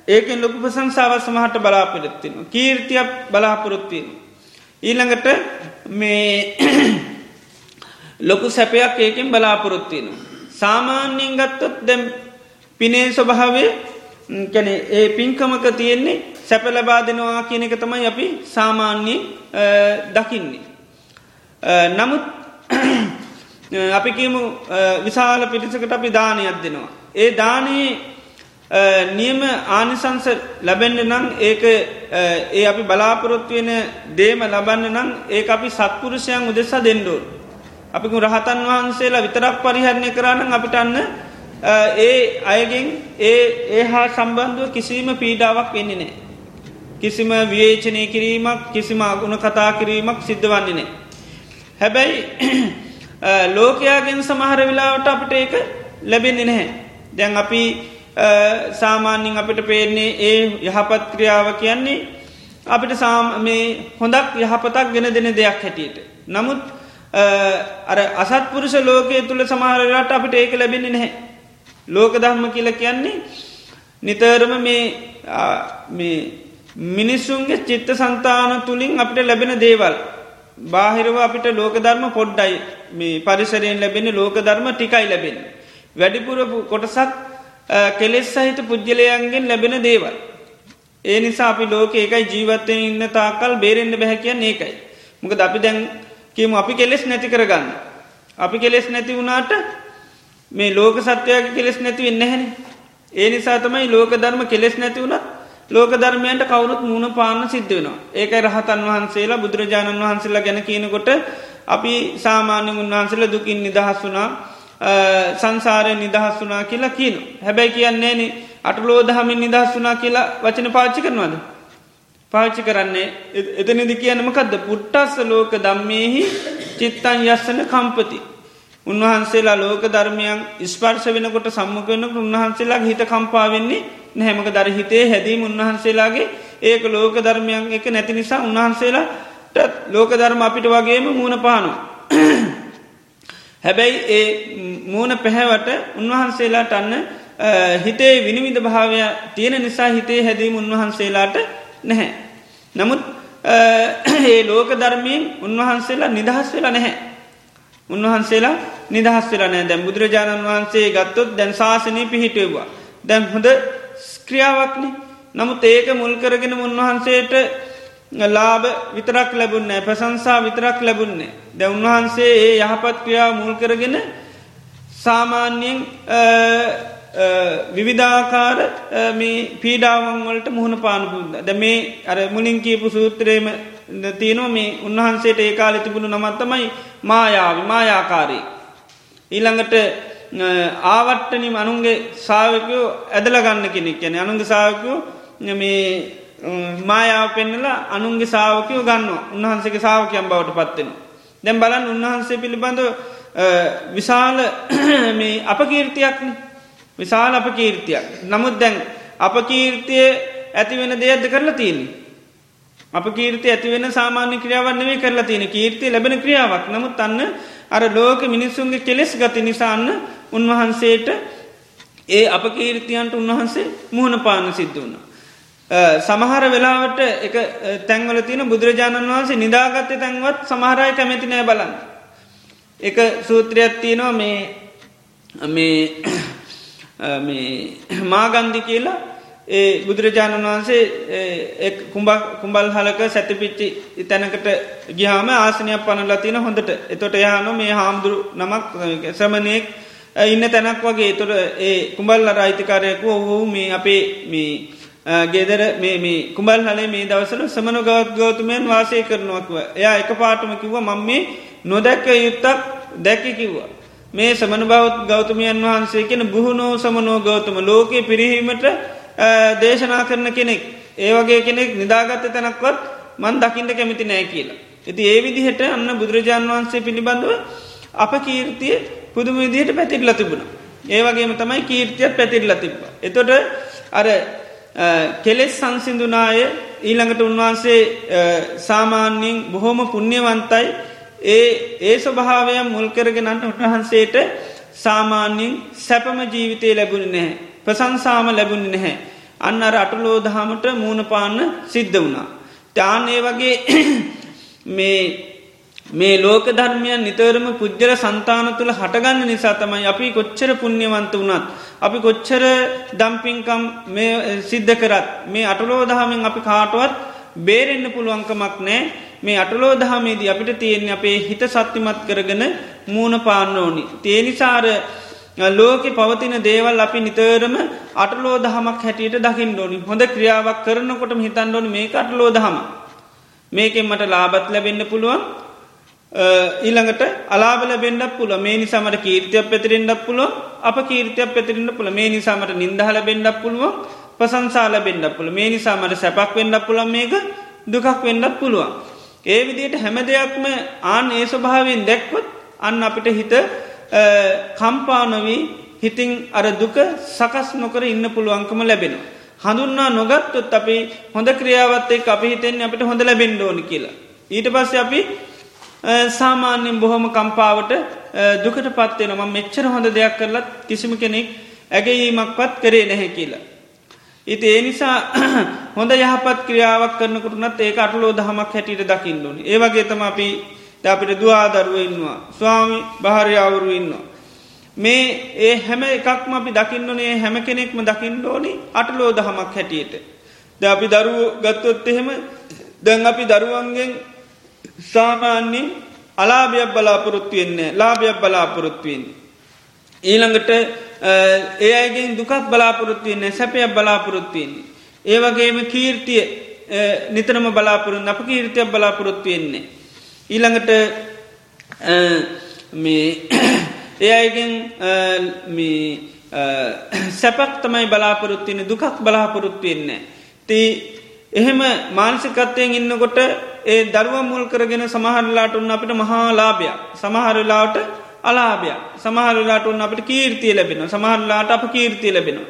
ඒකෙන් ලොකු ප්‍රසංසාව සමහට බලාපොරොත්තින. කීර්තියක් බලාපොරොත්තියෙන. ඊළඟට මේ ලොකු සැපයක් ඒකෙන් බලාපොරොත්තියනවා. සාමාන්‍යයෙන් ගත්තොත් දැම් පිනේ ස්වභාවේ කැන ඒ පින්කමක තියෙන්නේ සැප ලබා දෙනවා කියන එක තමයි අපි සාමාන්‍ය දකින්නේ. නමුත් අපි කියමු විශාල පිටිසකට අපි දානයක් දෙනවා. ඒ දානයේ නියම ආනිසංස ලැබෙන්න්න නම් ඒක ඒ අපි බලාපොරොත්තුවෙන දේම ලබන්න නම් ඒ අපි සත්පුරුෂයන් උදෙසා දෙන්නඩෝ. අපිකු රහතන් වහන්සේලා විතරක් පරිහරණය කරන්න අපිටන්න ඒ අයගෙන් ඒ ඒ හා සම්බන්ධුව කිසිීම පීඩාවක් වෙන්නේ නෑ. කිසිම විවේචනය කිරීමක් කිසිම අගුණ කතා කිරීමක් සිද්ධ වන්නේ නෑ. හැබැයි ලෝකයාගෙන් සමහර වෙලාවට අපිට ඒක ලැබෙන්නේ නැහැ. දැන් අපි සාමාන්‍යින් අපිට පේන්නේ ඒ යහපත් ක්‍රියාව කියන්නේ අපිට සාම මේ හොඳක් යහපතක් ගෙන දෙන දෙයක් හැටියට. නමුත් අර අසත්පුරුෂ ලෝකය තුළ සමහරලාට අපිට ඒක ලැබෙන්නේ නැහැ. ලෝක ධර්ම කියල කියන්නේ නිතරම මේ මිනිස්සුන්ගේ චිත්ත සන්තාන තුළින් අපිට ලැබෙන දේවල්. බාහිරව අපිට ලෝක ධර්ම පොඩ්ඩයි මේ පරිසරයෙන් ලැබෙන ලෝක ධර්ම ටිකයි ලැබෙන. වැඩිපුර කොටසක් කෙලෙස් සහිත පුද්ගලයන්ගෙන් ලැබෙන දේවල්. ඒ නිසා අපි ලෝක ඒකයි ජීවත්තය ඉන්න තාකල් බේරෙන්න්න බැහැ කියන්න ඒකයි. මොකද අපි දැන් කියමු අපි කෙලෙස් නැති කරගන්න. අපි කෙලෙස් නැති වුණාට මේ ලෝක සත්වයක කෙලෙස් නැති වෙන්න හැන. ඒ නිසා තමයි ලෝක ධර්ම කෙලෙස් නැති වුණත් ලෝක ධර්මයන්ට කවුරුත් මුණ පාන්න සිද්ධ වෙනවා. ඒකයි රහතන් වහන්සේලා බුදුරජාණන් වහන්සේලා ගැන කියනකොට අපි සාමාන්‍ය උන්වහන්සේල දුකින් නිදහස් වුණා සංසාරය නිදහස් වනා කියලා කියන. හැබැයි කියන්නේ න අටලෝ දහමින් නිදහස් වනා කියලා වචන පාච්චි කරනවාද. පාච්චි කරන්නේ එතනිදි කියනමකදද පුට්ටස්ස ලෝක දම්මයෙහි චිත්තන් යස්සන කම්පති. උන්වහන්සේලා ලෝක ධර්මයන් ස්පර්ශ වෙනකොට සම්මක වෙනකට උන්වහන්සේලා හිත කම්පාවෙන්නේ නැහැමක දර හිතේ හැදීම උන්වහන්සේලාගේ ඒක ලෝක ධර්මයන් එක නැති නිසා උන්වහන්සේලාට ලෝක ධර්ම අපිට වගේම මූුණ පානු. හැබැයි ඒ මූුණ පැහැවට උන්වහන්සේලාට අන්න හිතේ විනිවිධ භාවය තියෙන නිසා හිතේ හැදීම උන්වහන්සේලාට නැහැ. නමුත් ඒ ලෝක ධර්මයෙන් උන්වහන්සේලා නිදහස් වෙලා නැහැ. උන්වහන්සේලා නිදහස් වෙලා නෑ දැම් බුදුරජාණන් වහන්සේ ගත්තොත් දැන් ශාසනය පිහිටවවා. දැම් හොඳ ස්ක්‍රියාවක්න නමුත් ඒක මුල් කරගෙන උන්වහන්සේට ලාබ විතරක් ලැබුන්නෑ ප්‍රසංසා විතරක් ලැබුන්නේ. දැ උන්වහන්සේ ඒ යහපත් ක්‍රියාව මුල් කරගෙන සාමාන්‍යයෙන් විවිධාකාර මේ පීඩාවන්වලට මුහුණ පානපුද ද මේ අර මුලින් කියපු සූත්‍රයම තියනවා මේ උන්වහන්සේට ඒ කාල තිබුණු නමත්තමයි මායාව මායාකාරී. ඊළඟට ආවට්ටනි අනුන්ගේ සාාවකයෝ ඇදලගන්න කෙනෙක් යන අනුන්ගේ සාාවකයෝ මේ මායාව පෙන්නලා අනුන්ගේ සාාවකයෝ ගන්න උන්වහන්සේගේ සාාවකයම් බවට පත්වෙන. දැම් බලන් උන්වහන්සේ පිළිබඳව විශාල මේ අපකීර්තියක්න විශාල අපකීර්තියක් නමුත් දැන් අපකීර්තිය ඇතිවෙන දෙයක්ද කරලා තියන්නේ. අප කීර්ති ඇතිවෙන සාමාන්‍ය ක්‍රියාවන්නේ කරලා තියෙන කීර්තිය ලැබෙන ක්‍රියාවක් නමුත් අන්න අර ලෝක මිනිස්සුන්ගේ කෙලෙස් ගති නිසාන්න උන්වහන්සේට ඒ අප කීර්තියන්ට උන්වහන්සේ මුහුණ පාන සිද්ධ වුණ. සමහර වෙලාවට එක තැන්වල තින බුදුරජාණන් වහන්සේ නිදාගත්තය තැන්වත් සමහරය කැමැති නෑ බලන්න. එක සූත්‍රයක් තියෙනවා මේ මේ මාගන්දි කියලා ඒ බුදුරජාණන් වහන්සේ කුම්බල් හලක සැතිපිච්චි තැනකට ගිහාම ආසනයක් පනලා තින හොඳට. එතොට යහනො මේ හාමුදුරු නමක් ශ්‍රමණයෙක් ඉන්න තැනක් වගේ. තොට ඒ කුඹල් අර අයිතිකාරයකු ඔහු මේ අපේ මේ ගෙදර මේ කුඹල් හලේ මේ දවසල සමන ගවත් ගෞතුමයන් වාසය කරනවක්ව එයා එක පාටම කිව්ව මං මේ නොදැක්ක යුත්තක් දැක්ක කිව්වා. මේ සමන බෞත් ගෞතමයන් වහන්සේ කෙන බුහුණෝ සමනෝ ගෞතම ලෝකයේ පිරිහීමට දේශනා කරන කෙනෙක් ඒ වගේ කෙනෙක් නිදාගත්ත තැනක්වත් මන් දකිින්ට කැමිති නෑ කියලා. ඇති ඒ විදිහට අන්න බුදුරජාන් වහන්සේ පිළිබඳව අප කීර්තිය පුදුම විදිහට පැතිරල තිබුණ. ඒ වගේම තමයි කීර්තියත් පැතිරල තිබ්බ. එතොට අර කෙලෙස් සංසිඳුනාය ඊළඟට උන්වහන්සේ සාමාන්‍යයෙන් බොහොම පුුණ්්‍යවන්තයි ඒ ඒ ස්වභාවයන් මුල්කරගෙනන්ට උන්වහන්සේට සාමාන්‍යයෙන් සැපම ජීවිතය ලැබුණ නැහැ. ප්‍රසංසාම ලැබුණ නැහැ. අන්න අර අටලෝ දහමට මූුණ පාන්න සිද්ධ වුණා. තාන්නේ වගේ මේ මේ ලෝක ධර්මයන් නිතරම පුද්ජල සන්තාන තුළ හටගන්න නිසා තමයි අපි කොච්චර පුුණ්්‍යවන්ත වනත්. අපි කොච්චර දම්පින්කම් සිද්ධ කරත් මේ අටලෝ දහමෙන් අපි කාටුවත් බේරෙන්න්න පුළුවන්කමක් නෑ මේ අටලෝ දහමේදී අපිට තියෙන්නේ අපේ හිත සත්තිමත් කරගෙන මූුණ පාන්න ඕනි. තේනිසාර ලෝක පවතින දේවල් අපි නිතරම අටලෝ දහමක් හැටියට දකිින් ඩෝනි හොඳ ක්‍රියාවක් කරනකොට හිතන් ඩොන මේ අටලෝ දහම මේකෙන් මට ලාබත් ලැබෙන්න්න පුළුවන්. ඊළඟට අලාබල බෙන්ඩක් පුල මේ නිසාමට කීර්තියක් පැතිරෙන්ඩක් පුල අප කීර්තියක් පැතිරෙන්න්න පුළ මේ නිසාමට නින්දහල බෙන්ඩක් පුළුවන්. පසංසාල බෙන්ඩක් පුළ මේ නිසාමට සැපක් වෙන්ඩක් පුළ මේක දුකක් වෙන්නක් පුළුවන්. ඒ විදියට හැම දෙයක්ම ආන් ඒ ස්වභාවෙන් දැක්වත් අන්න අපිට හිත කම්පානොවී හිතිං අර දුක සකස් නොකර ඉන්න පුළුවන්කම ලැබෙනවා. හඳුන්නා නොගත්තොත් අපි හොඳ ක්‍රියාවත්තේ අපි හිතෙන් අපිට හොඳ ලැබෙන්ඩෝනි කියලා. ඊට පස්ස අපි සාමාන්‍යෙන් බොහොම කම්පාවට දුකට පත්වේ නම මෙච්චර හොඳ දෙයක් කරලත් කිසිම කෙනෙක් ඇගේීමක්වත් කරේ නැහැ කියලා. ඉති ඒ නිසා හොඳ යහපත් ක්‍රියාවක් කරනකුටනත් ඒ අටලෝ දහමක් හැටියට දකිින්ඩුවනි ඒවගේතම අපි අපිට දවාදරුව ඉන්නවා ස්වාමි භාරයාවරු ඉන්නවා. මේ ඒ හැම එකක්ම අපි දකින්නනේ හැම කෙනෙක්ම දකිින් ඕනි අටලෝ දහමක් හැටියට. ද අපි දරුව ගත්තොත් එහෙම දැන් අපි දරුවන්ගෙන් සාමාන්‍යෙන් අලාභයක් බලාපොරොත්තු වෙන්නේ ලාභයක් බලාපොරොත්තු වෙන්නේ. ඊළඟට ඒ අයගෙන් දුකක් බලාපොරොත්තු වෙන්නේ සැපයක් බලාපොරොත්තු වෙන්නේ. ඒවගේම කීර්තිය නිතරම බලාපොරුන් අප කීර්තියක් බලාපොරොත්තු වෙන්නේ. ඊළඟට මේ ඒ අයගෙන් සැපක් තමයි බලාපොරොත්තියන දුකක් බලාපොරොත්තු වෙන්නේ. ති එහෙම මානසිකත්වයෙන් ඉන්නකොට ඒ දරුව මුල් කරගෙන සමහරලාට උන්න අපිට මහාලාභයක් සමහරලාට අලාභයක් සමහරලාට උන්න අපට කීර්තිය ලැබෙන සමහරලාට අප කීර්තිය ලැබෙනවා.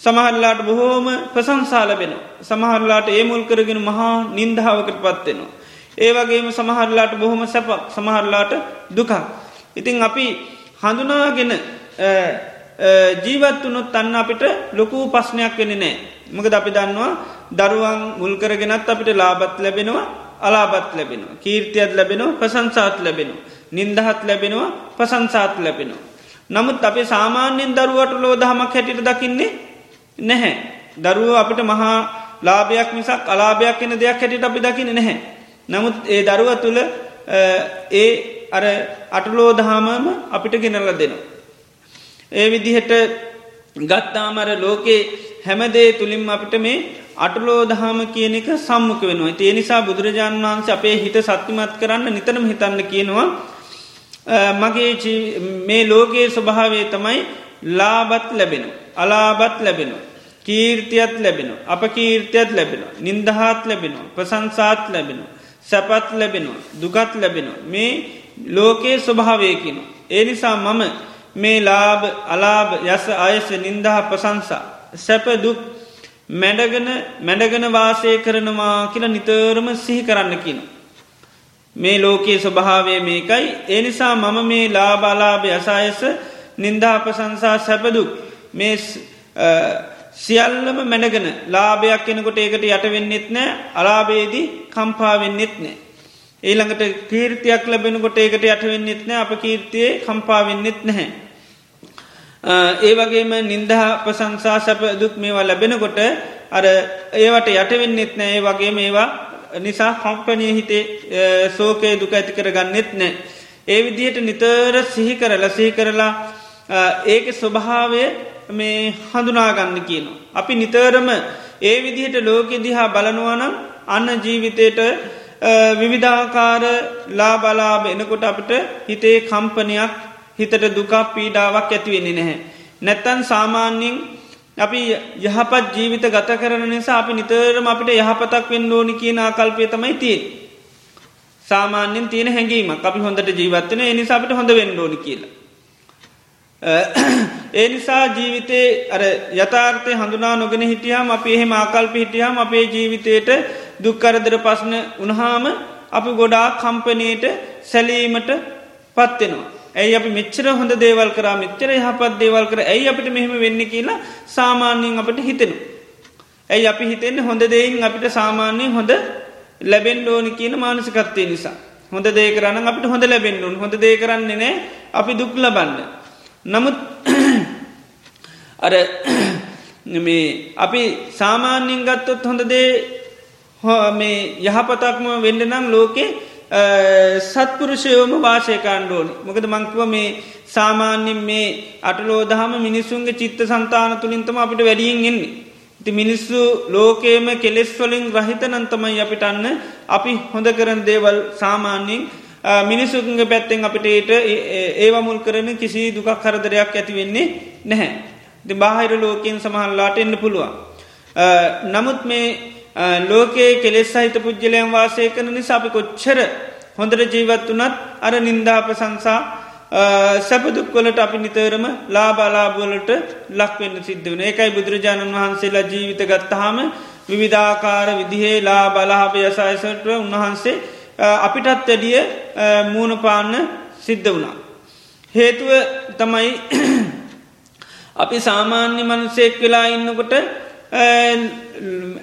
සමහරලාට බොහෝම ප්‍රසංසා ලැබෙන සමහරලාට ඒ මුල් කරගෙන මහා නින්දාවකට පත්වෙනවා. ඒවගේම සමහරලාට බොහොම සැපක් සමහරලාට දුකක්. ඉතිං අපි හඳුනාගෙන ජීවත් වනුත් අන්න අපිට ලොකූ පස්්නයක් වෙන නෑ. මකද අපි දන්නවා දරුවන් මුල්කරගෙනත් අපිට ලාබත් ලැබෙනවා අලාබත් ලැබෙනවා. කීර්තියත් ලැබෙනවා ප්‍රසංසාත් ලැබෙනවා. නින්දහත් ලැබෙනවා ප්‍රසංසාත් ලැබෙනවා. නමුත් අපේ සාමාන්‍යෙන් දරුවට ලෝ දහමක් හැටිට දකින්නේ නැහැ. දරුව අපිට මහා ලාභයක් මිසක් අලාභයක් එන දෙයක් හැටිට අපි දකින නැහැ. නමුත් ඒ දරුව තුළ ඒ අර අටලෝ දහාමම අපිට ගෙනල්ල දෙනවා. ඒ විදිහට ගත්තාමර ලෝකේ හැමදේ තුළින් අපිට මේ අටලෝ දහම කියන එක සම්මුඛ වෙනවා. ඒ නිසා බුදුරජාණන් වහන්සේ අපේ හිත සත්තිමත් කරන්න නිතරම හිතන්න කියනවා. මගේ මේ ලෝකයේ ස්වභාවේ තමයි ලාබත් ලැබෙන. අලාබත් ලැබෙනවා. කීර්තියත් ලැබෙනවා. අප කීර්තියත් ලැබෙනවා. නින්දහාත් ලැබෙනවා. ප්‍රසංසාත් ලැබෙනවා. සැපත් ලැබෙනවා. දුගත් ලැබෙනවා. මේ ලෝකයේ ස්වභාවයකින. ඒ නිසා මම මේ ලාබ අලාබ යස අයස නින්දහ ප්‍රසංසා. සැපදුක් මැඩගෙන මැඩගෙන වාසය කරනවා කියල නිතරම සිහි කරන්න කියන. මේ ලෝකයේ ස්වභාවය මේකයි ඒ නිසා මම මේ ලාබාලාභ යසායස නින්දා ප්‍රසංසා සැපදුක් මේ සියල්ලම මැනගෙන ලාභයක් කෙනකොට ඒකට යට වෙන්නෙත් නෑ අලාබේදී කම්පාවෙන්නෙත් නෑ. ඊළඟට කීර්තියක් ලැබෙනකොට ඒකට යටවෙන්නෙත් නෑ අප කීර්තියේ කම්පාවෙන්නෙත් නැහැ. ඒ වගේම නින්දහා ප්‍රසංසා සැප දුක් මේවා ලැබෙනකොට අර ඒවට යටවෙන්නෙත් නෑ ඒ වගේ මේවා නිසා කම්පනය හිතේ සෝකය දුක ඇති කර ගන්නෙත් නෑ. ඒ විදිහට නිතර සිහි කරලා සිහි කරලා ඒක ස්වභාවය මේ හඳුනාගන්න කියනවා. අපි නිතරම ඒ විදිහට ලෝකෙ දිහා බලනවනම් අන්න ජීවිතයට විවිධාකාර ලා බලාබ එනකොට අපට හිතේ කම්පනයක් හිතට දුකා පීඩාවක් ඇතිවෙන්නේ නැහැ. නැත්තන් සාමාන්‍යින් අපි යහපත් ජීවිත ගත කරන නිසා අපි නිතරම අපිට යහපතක් වෙන්න ඕනි කියන ආකල්පය තමයි තිය. සාමාන්‍යෙන් තියෙන හැඟීමක් අපි හොඳට ජීවත්වන එනිසා අපිට හොඳ වෙන්න ඕනි කියලා. ඒ නිසා ජීවිතේ අර යථාර්ථය හඳුනා නොගෙන හිටියහම අප එහෙම ආකල්ප හිටියහම අපේ ජීවිතයට දුක්කරදර පස්න උනහාම අපි ගොඩා කම්පනයට සැලීමට පත්වෙනවා. ඇයි අපි මෙච්චර හොඳ දේවල් කර මෙච්චර යහපත් දේවල් කර ඇයි අපිට මෙහෙම වෙන්න කියලා සාමාන්‍යයෙන් අපට හිතෙනු. ඇයි අපි හිතෙන්නේ හොඳ දෙයින් අපිට සාමාන්‍යයෙන් හොඳ ලැබෙන් ඕනි කියන මානසිකත්වය නිසා. හොඳ දේ කරන්න අපිට හොඳ ලැබෙන්නුන් හොඳ දේ කරන්නේ නෑ අපි දුක් ලබන්න. නමුත් අර මේ අපි සාමාන්‍යින් ගත්තොත් හොඳ දේ මේ යහපතක්ම වෙන්න නම් ලෝකේ සත්පුරුෂයෝම වාශයකාණ්ඩෝනි මොකද මංකව මේ සාමාන්‍යින් මේ අටලෝදහම මිනිස්සුන්ගේ චිත්ත සන්තාන තුළින්තම අපිට වැඩියෙන් එන්නේ. ති මිනිස්සු ලෝකේම කෙලෙස්වලින් රහිත නන්තමයි අපිටන්න අපි හොඳ කරන දේවල් සාමාන්‍යින් මිනිස්සුන්ගේ පැත්තෙන් අපිට ඒට ඒව මුල් කරන කිසි දුකක් කරදරයක් ඇති වෙන්නේ නැහැ. ති බාහිර ලෝකයෙන් සමහල්ලාට එන්න පුළුවන්. නමුත් මේ ලෝකයේ කෙලෙස් සහිත පුද්ගලයන් වාසය කරන නිසා අපි කොච්චර හොඳට ජීවත් වනත් අර නින්දාප සංසා සැපදුක්වලට අපි නිතරම ලාබාලාබවලට ලක්වෙන්න සිද්ධ වන ඒකයි බුදුරජාණන් වහන්සේලා ජීවිත ගත්තහාම විවිධාකාර විදිහේ ලා බලාභ යසායසටව උන්වහන්සේ අපිටත් වැඩිය මූුණපාන්න සිද්ධ වුණා. හේතුව තමයි අපි සාමාන්‍ය මනුසෙක් වෙලා ඉන්නකොට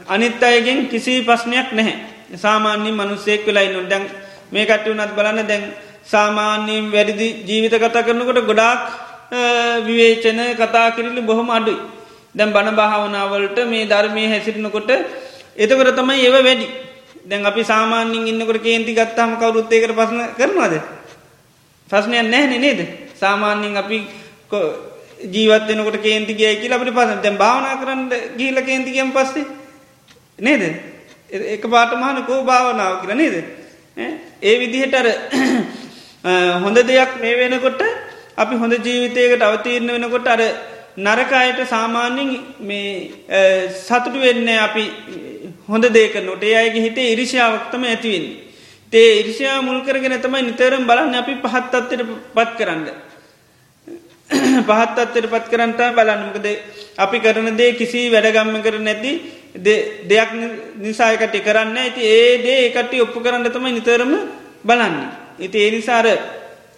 අනිත් අයගෙන් කිසි පස්්නයක් නැහැ. සාමාන්‍යින් මනුස්සෙක් වෙලා ඉන්නු දැන් මේ කට්ටි වනත් බලන්න දැන් සාමාන්‍යයෙන් වැඩිදි ජීවිත කතා කරනකොට ගොඩාක් විවේචන කතා කිරලි බොහොම අඩුයි. දැන් බණ භාවනාවලට මේ ධර්මය හැසිරෙනකොට එතකර තමයි ඒව වැඩි. දැන් අපි සාමාන්‍යින් ඉන්නකොට කේන්ති ගත්තාම කවරුත්තයකට පසන කරනවාද? ප්‍රශ්නයක් නැහැ නේද? සාමාන්‍යින් අපි ජීවත්වනකොට කේන්ති ගිය කියලා අපට පස දැම් භාවනා කරන්න ගීල කේන්තිකයම් පස්සේ නේද? එක පාටමහන කෝ භාවනාව කියල නේද? ඒ විදිහටර හොඳ දෙයක් මේ වෙනකොට අපි හොඳ ජීවිතයකට අවතීරණ වෙනකොට අර නරකායට සාමාන්‍යින් මේ සතුටු වෙන්න අපි හොඳ දේක නොට ඒ අයගේ හිතේ ඉරිෂාවක්තම ඇතිවෙන්. තේ ඉරිෂා මුල් කරගෙන තමයි නිතරම් බලන්න අපි පහත්තත්වට පත් කරන්න. පහත් අත්තයට පත් කරන්නට බලන්නමකද අපි කරන දේ කිසි වැඩගම්ම කර නැති දෙයක් නිසායකට කරන්න ඇති ඒ දේ එකට ඔප්පු කරන්න තමයි නිතරම බලන්න. ඉති ඒ නිසාර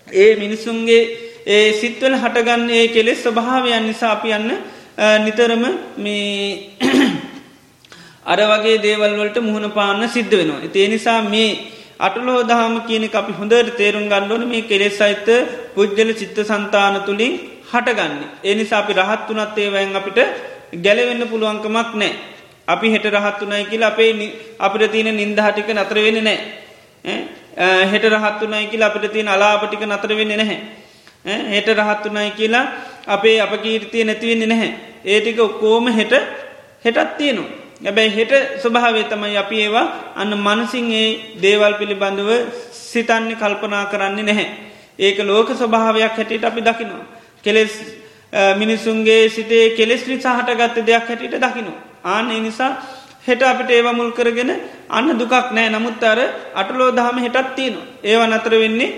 ඒ මිනිස්සුන්ගේ ඒ සිත්වල හටගන්න ඒ කෙලෙස් ස්වභාවයන් නිසා අපි යන්න නිතරම මේ අර වගේ දේවල්වලට මුහුණ පාන්න සිද්ධ වෙනවා. ඒ නිසා මේ අටලෝ දහම කියන අපි හොඳට තේරුම් ගණ්ඩෝන මේ කෙලෙස් සහිත පුද්ගල චිත්ත සන්තාන තුළින් හටගන්න. එනිසා අපි රහත් වනත් ඒවයින් අපිට ගැලවෙන්න පුළුවන්කමක් නෑ. අපි හෙට රහත් වනයි කියලා අපේ අපිට තියෙන නින්දහටික නතර වෙන නෑ. හෙට රහත් වනයි කියලා අපිට තියෙන අලාපටික නතර වෙන්න නැහැ. හෙට රහත් වනයි කියලා අපේ අප කීර්තිය නැතිවෙන්නේ නැහැ. ඒටික ඔක්කෝම හෙට හෙටත් තියනවා. ඇබැයි හෙට ස්වභාවේ තමයි අපි ඒවා අන්න මනසින් ඒ දේවල් පිළිබඳව සිතන්නේ කල්පනා කරන්නේ නැහැ. ඒක ලෝක ස්වභාවයක් හැටියට අපි දකිනවා. කෙලෙස් මිනිසුන්ගේ සිතේ කෙලෙස්නි සහටගත්ත දෙයක් හැටියට දකිනු. ආන නිසා හෙට අපිට ඒව මුල් කරගෙන අන්න දුකක් නෑ නමුත් අර අටලෝ දහම හෙටත් තියෙනවා. ඒව නතර වෙන්නේ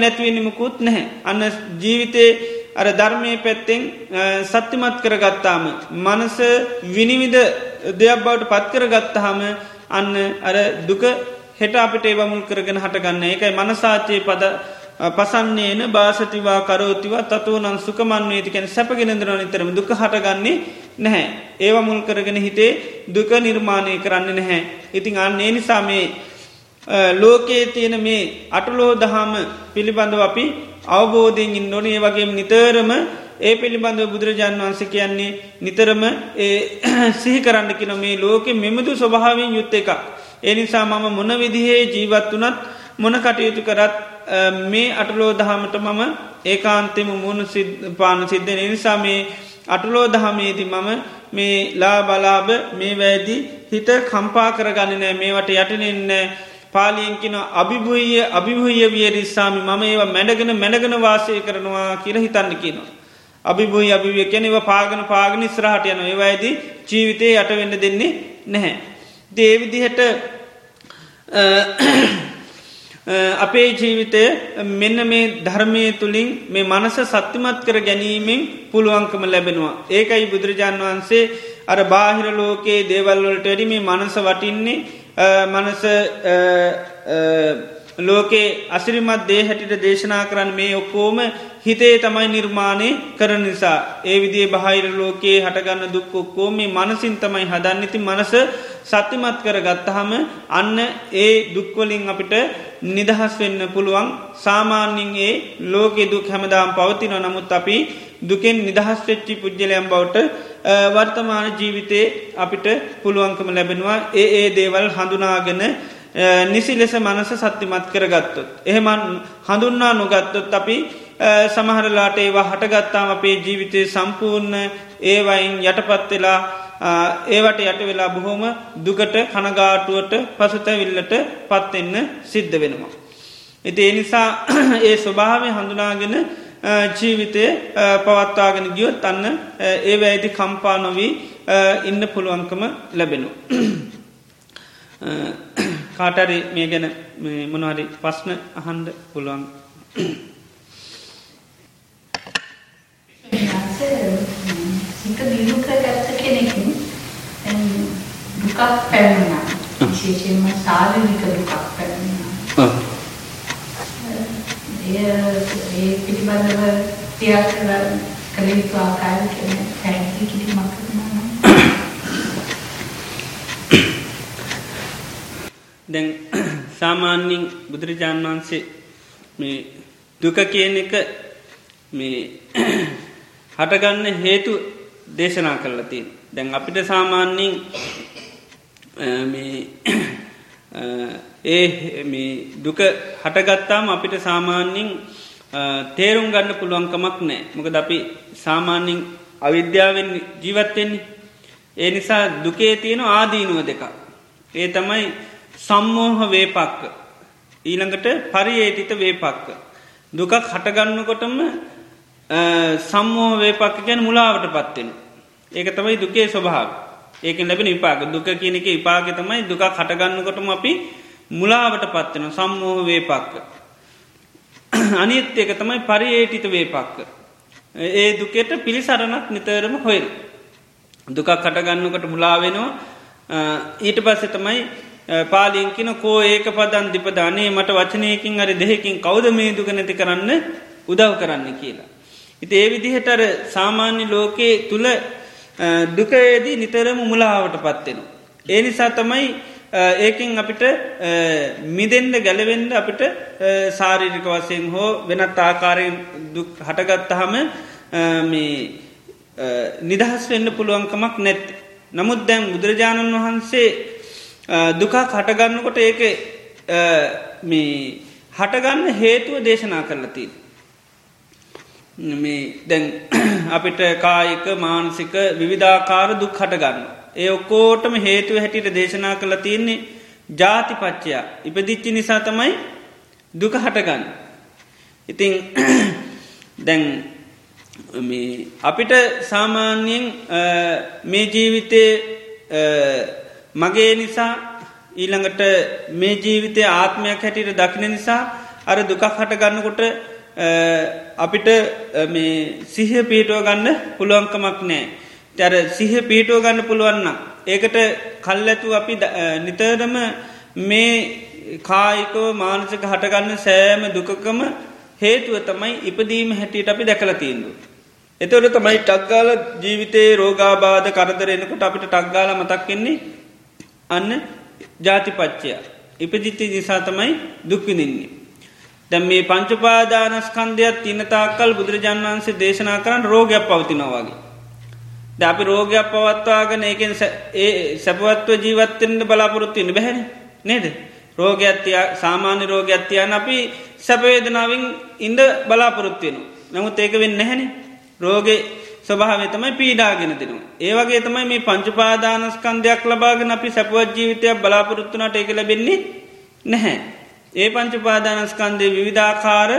නැතිවෙන්නමකුත් නැහැ. අන්න ජීවිතේ අර ධර්මය පැත්තෙන් සත්‍යමත් කර ගත්තාම. මනස විනිවිද දෙයක් බවට පත් කර ගත්තහම අන්න අර දුක හෙට අපිට ඒවමුල් කරගෙන හටගන්න එකයි මනසාචයේ පද පසන්නේන භාසතිවා කරෝතිවා තතුව නන් සුකමන්වේතිකැන සැපගෙනදර නිතරම දුක හටගන්නේ නැහැ. ඒව මුල් කරගෙන හිතේ දුක නිර්මාණය කරන්න නැහැ. ඉතිං අන්න ඒ නිසා මේ ලෝකයේ තියෙන මේ අටලෝ දහම පිළිබඳව අපි අවබෝධයෙන් ඉන්න ඕනේ. වගේ නිතරම ඒ පිළිබඳව බුදුරජාණන් වන්ස කියන්නේ නිතරම ඒ සිහි කරන්න කින මේ ලෝකෙ මෙමදු ස්වභාවෙන් යුත්ත එක. එනිසා මම මොන විදිහේ ජීවත් වනත් මොන කටයුතු කරත් මේ අටලෝ දහමට මම ඒකාන්තෙම මුණ පාන සිද්ධ නිසා මේ අටලෝ දහමේදී මම මේ ලා බලාබ මේ වැෑදි හිත කම්පා කරගන්න නෑ මේවට යටනෙන්න පාලියන්කින අභිභූය අභිභූය වියරිස්සාමි මම ඒවා මැඩගෙන මැඩගෙන වාසය කරනවා කියල හිතන්න කියනවා. අභිභූය අභිවිය කැනව පාගන පාගන ස්රහට යන ඒවායිද ජීවිතය යටවෙන්න දෙන්නේ නැහැ. දේවිදිහට අපේ ජීවිතය මෙන්න මේ ධර්මය තුළින් මේ මනස සත්‍යමත් කර ගැනීමෙන් පුළුවන්කම ලැබෙනවා. ඒකයි බුදුරජාණන් වහන්සේ අර බාහිර ලෝකයේ දේවල්වලට වැඩි මේ මනස වටින්නේ මනස ලෝකේ අසිරිමත් දේ හැටිට දේශනා කරන්න මේ ඔක්කෝම හිතේ තමයි නිර්මාණය කරන නිසා. ඒ විදිේ බහිර ලෝකයේ හටගන්න දුක් ඔක්කෝ මේ මනසින් තමයි හදන්නති මනස සත්‍යමත් කර ගත්තහම අන්න ඒ දුක්වලින් අපිට නිදහස් වෙන්න පුළුවන්. සාමාන්‍යින් ඒ ලෝකෙ දුක් හැමදාම් පවතින නමුත් අපි දුකෙන් නිදහස් වෙච්චි පුද්ගලයම් බවට වර්තමාන ජීවිතේ අපිට පුළුවන්කම ලැබෙනවා ඒ ඒ දේවල් හඳුනාගෙන නිසි ලෙස මනස සත්‍යමත් කරගත්තොත්. එහෙමන් හඳුන්නා නොගත්තොත් අපි සමහරලාට ඒවා හටගත්තාම අපේ ජීවිතය සම්පූර්ණ ඒවයින් යටපත් වෙලා ඒවට යට වෙලා බොහොම දුකට කනගාටුවට පසුතැවිල්ලට පත්වෙන්න සිද්ධ වෙනවා. එති එනිසා ඒ ස්වභාවය හඳුනාගෙන ජීවිතය පවත්වාගෙන ගියොත් අන්න ඒ වැයිදි කම්පා නොවී ඉන්න පුළුවන්කම ලැබෙනු. කාටරි මේ ගැන මොනහරි පස්්න අහන්ඩ පුළුවන්. සිත දියුණු කරගත්ත කෙනෙකින් දුකක් පැමිණෙනවා. විශේෂයෙන්ම ශාරීරික දුකක් පැමිණෙනවා. එය ඒ පිළිබඳව ක්‍රියා කළ යුතු ආකාරය කියන පැහැදිලි කිරීමක් කරනවා. දැන් සාමාන්‍යින් බුදුරජාණන් වහන්සේ මේ දුක කියන එක මේ හටගන්න හේතු දේශනා කරලතින් දැන් අපිට සාමාන්‍යින් ඒ දුක හටගත්තාම අපිට සාමාන්‍යින් තේරුම් ගන්න පුළුවන්කමක් නෑ මොකද අපි සාමාන්‍යින් අවිද්‍යාවෙන් ජීවත්වෙන්නේ ඒ නිසා දුකේ තියෙන ආදීනුව දෙක ඒ තමයි සම්මෝහ වේපක්ක. ඊළඟට පරියේටිත වේපක්ක. දුකක් හටගන්නකොටම සම්මෝහ වේපක්ක ගැන මුලාවට පත්වෙන ඒක තමයි දුකේ ස්වභාව ඒක ලැබෙන විපාක. දුක කියන එක විපාග තමයි දුක හටගන්නකොටම අපි මුලාවට පත්වෙන සම්මෝහ වේපක්ක අනිත් ඒක තමයි පරියේටිත වේපක්ක ඒ දුකෙට පිළිසරණක් නිතරම හොල් දුකක් කටගන්නකට මුලාවෙනවා ඊට පස්සෙ තමයි පාලියංකින කෝ ඒක පදන් දිපදානේ මට වචනයකින් අරි දෙහෙකින් කෞද මේ දුක නැති කරන්න උදව් කරන්න කියලා. ඉති ඒ විදිහටර සාමාන්‍ය ලෝකයේ තුළ දුකයේදී නිතරම මුලාවට පත්වෙනවා. ඒ නිසා තමයි ඒකින් අපිට මිදෙන්ඩ ගැලවෙන්ඩ අපිට සාරීරික වසයෙන් හෝ වෙනත් ආකාරයෙන් දුක් හටගත්තහම නිදහස් වෙන්න පුළුවන්කමක් නැත්. නමුත් දැන් බුදුරජාණන් වහන්සේ දුකක් හටගන්නකොට ඒක හටගන්න හේතුව දේශනා කරලතිී. මේ දැන් අපිට කායික මානසික විවිධාකාර දුක් හටගන්න. ඒ ඔක්කෝටම හේතුව හැටියට දේශනා කළ තියන්නේ ජාතිපච්චයා ඉපදිච්චි නිසා තමයි දුක හටගන්න. ඉතිං දැන් අපිට සාමාන්‍යයෙන් මේ ජීවිතය මගේ නිසා ඊළඟට මේ ජීවිතය ආත්මයක් හැටියට දකින නිසා අර දුකක් හට ගන්නකොට අපිට සිහ පීටුව ගන්න පුළුවන්කමක් නෑ. තැර සිහ පීටුව ගන්න පුළුවන්න. ඒකට කල් ඇතු අපි නිතරම මේ කායිකෝ මානසික හටගන්න සෑම දුකකම හේතුව තමයි ඉපදීම හැටියට අපි දැකල තිීන්දු. එතවට තමයි ටක්ගාල ජීවිතයේ රෝගාබාධ කරදරෙනකොට අපිට ටක්ගාල මතක්කෙන්නේ අන්න ජාතිපච්චය. ඉපදිත්ති නිසා තමයි දුක්විනින්නේ. දැම් මේ පංචපාදානස්කන්දයක් තිනතාකල් බුදුරජාන් වන්සේ දේශනා කරන්න රෝගයක් පවතිනවාගේ. ද අපි රෝගයක් පවත්වාගෙන ඒකෙන් ඒ සැපවත්ව ජීවත්තෙන්ට බලාපොරොත්තින්න බැහැන නේද. රෝගඇත්තිය සාමාන්‍ය රෝගඇත්තියන් අපි සැපවේදනාවෙන් ඉන්ඩ බලාපොරොත්තියෙන. නමුත් ඒක වෙන්න නැහැනේ රෝගේ ස්වභාවේ තමයි පීඩාගෙන දෙනවා. ඒවගේ තමයි මේ පංචුපාදානස්කන්දයක් ලබාගෙන අපි සැපුවත් ජීවිතයක් බලාපොරොත්තුනට ඒක ලැබෙන්නේ නැහැ. ඒ පංචුපාදානස්කන්දය විවිධාකාර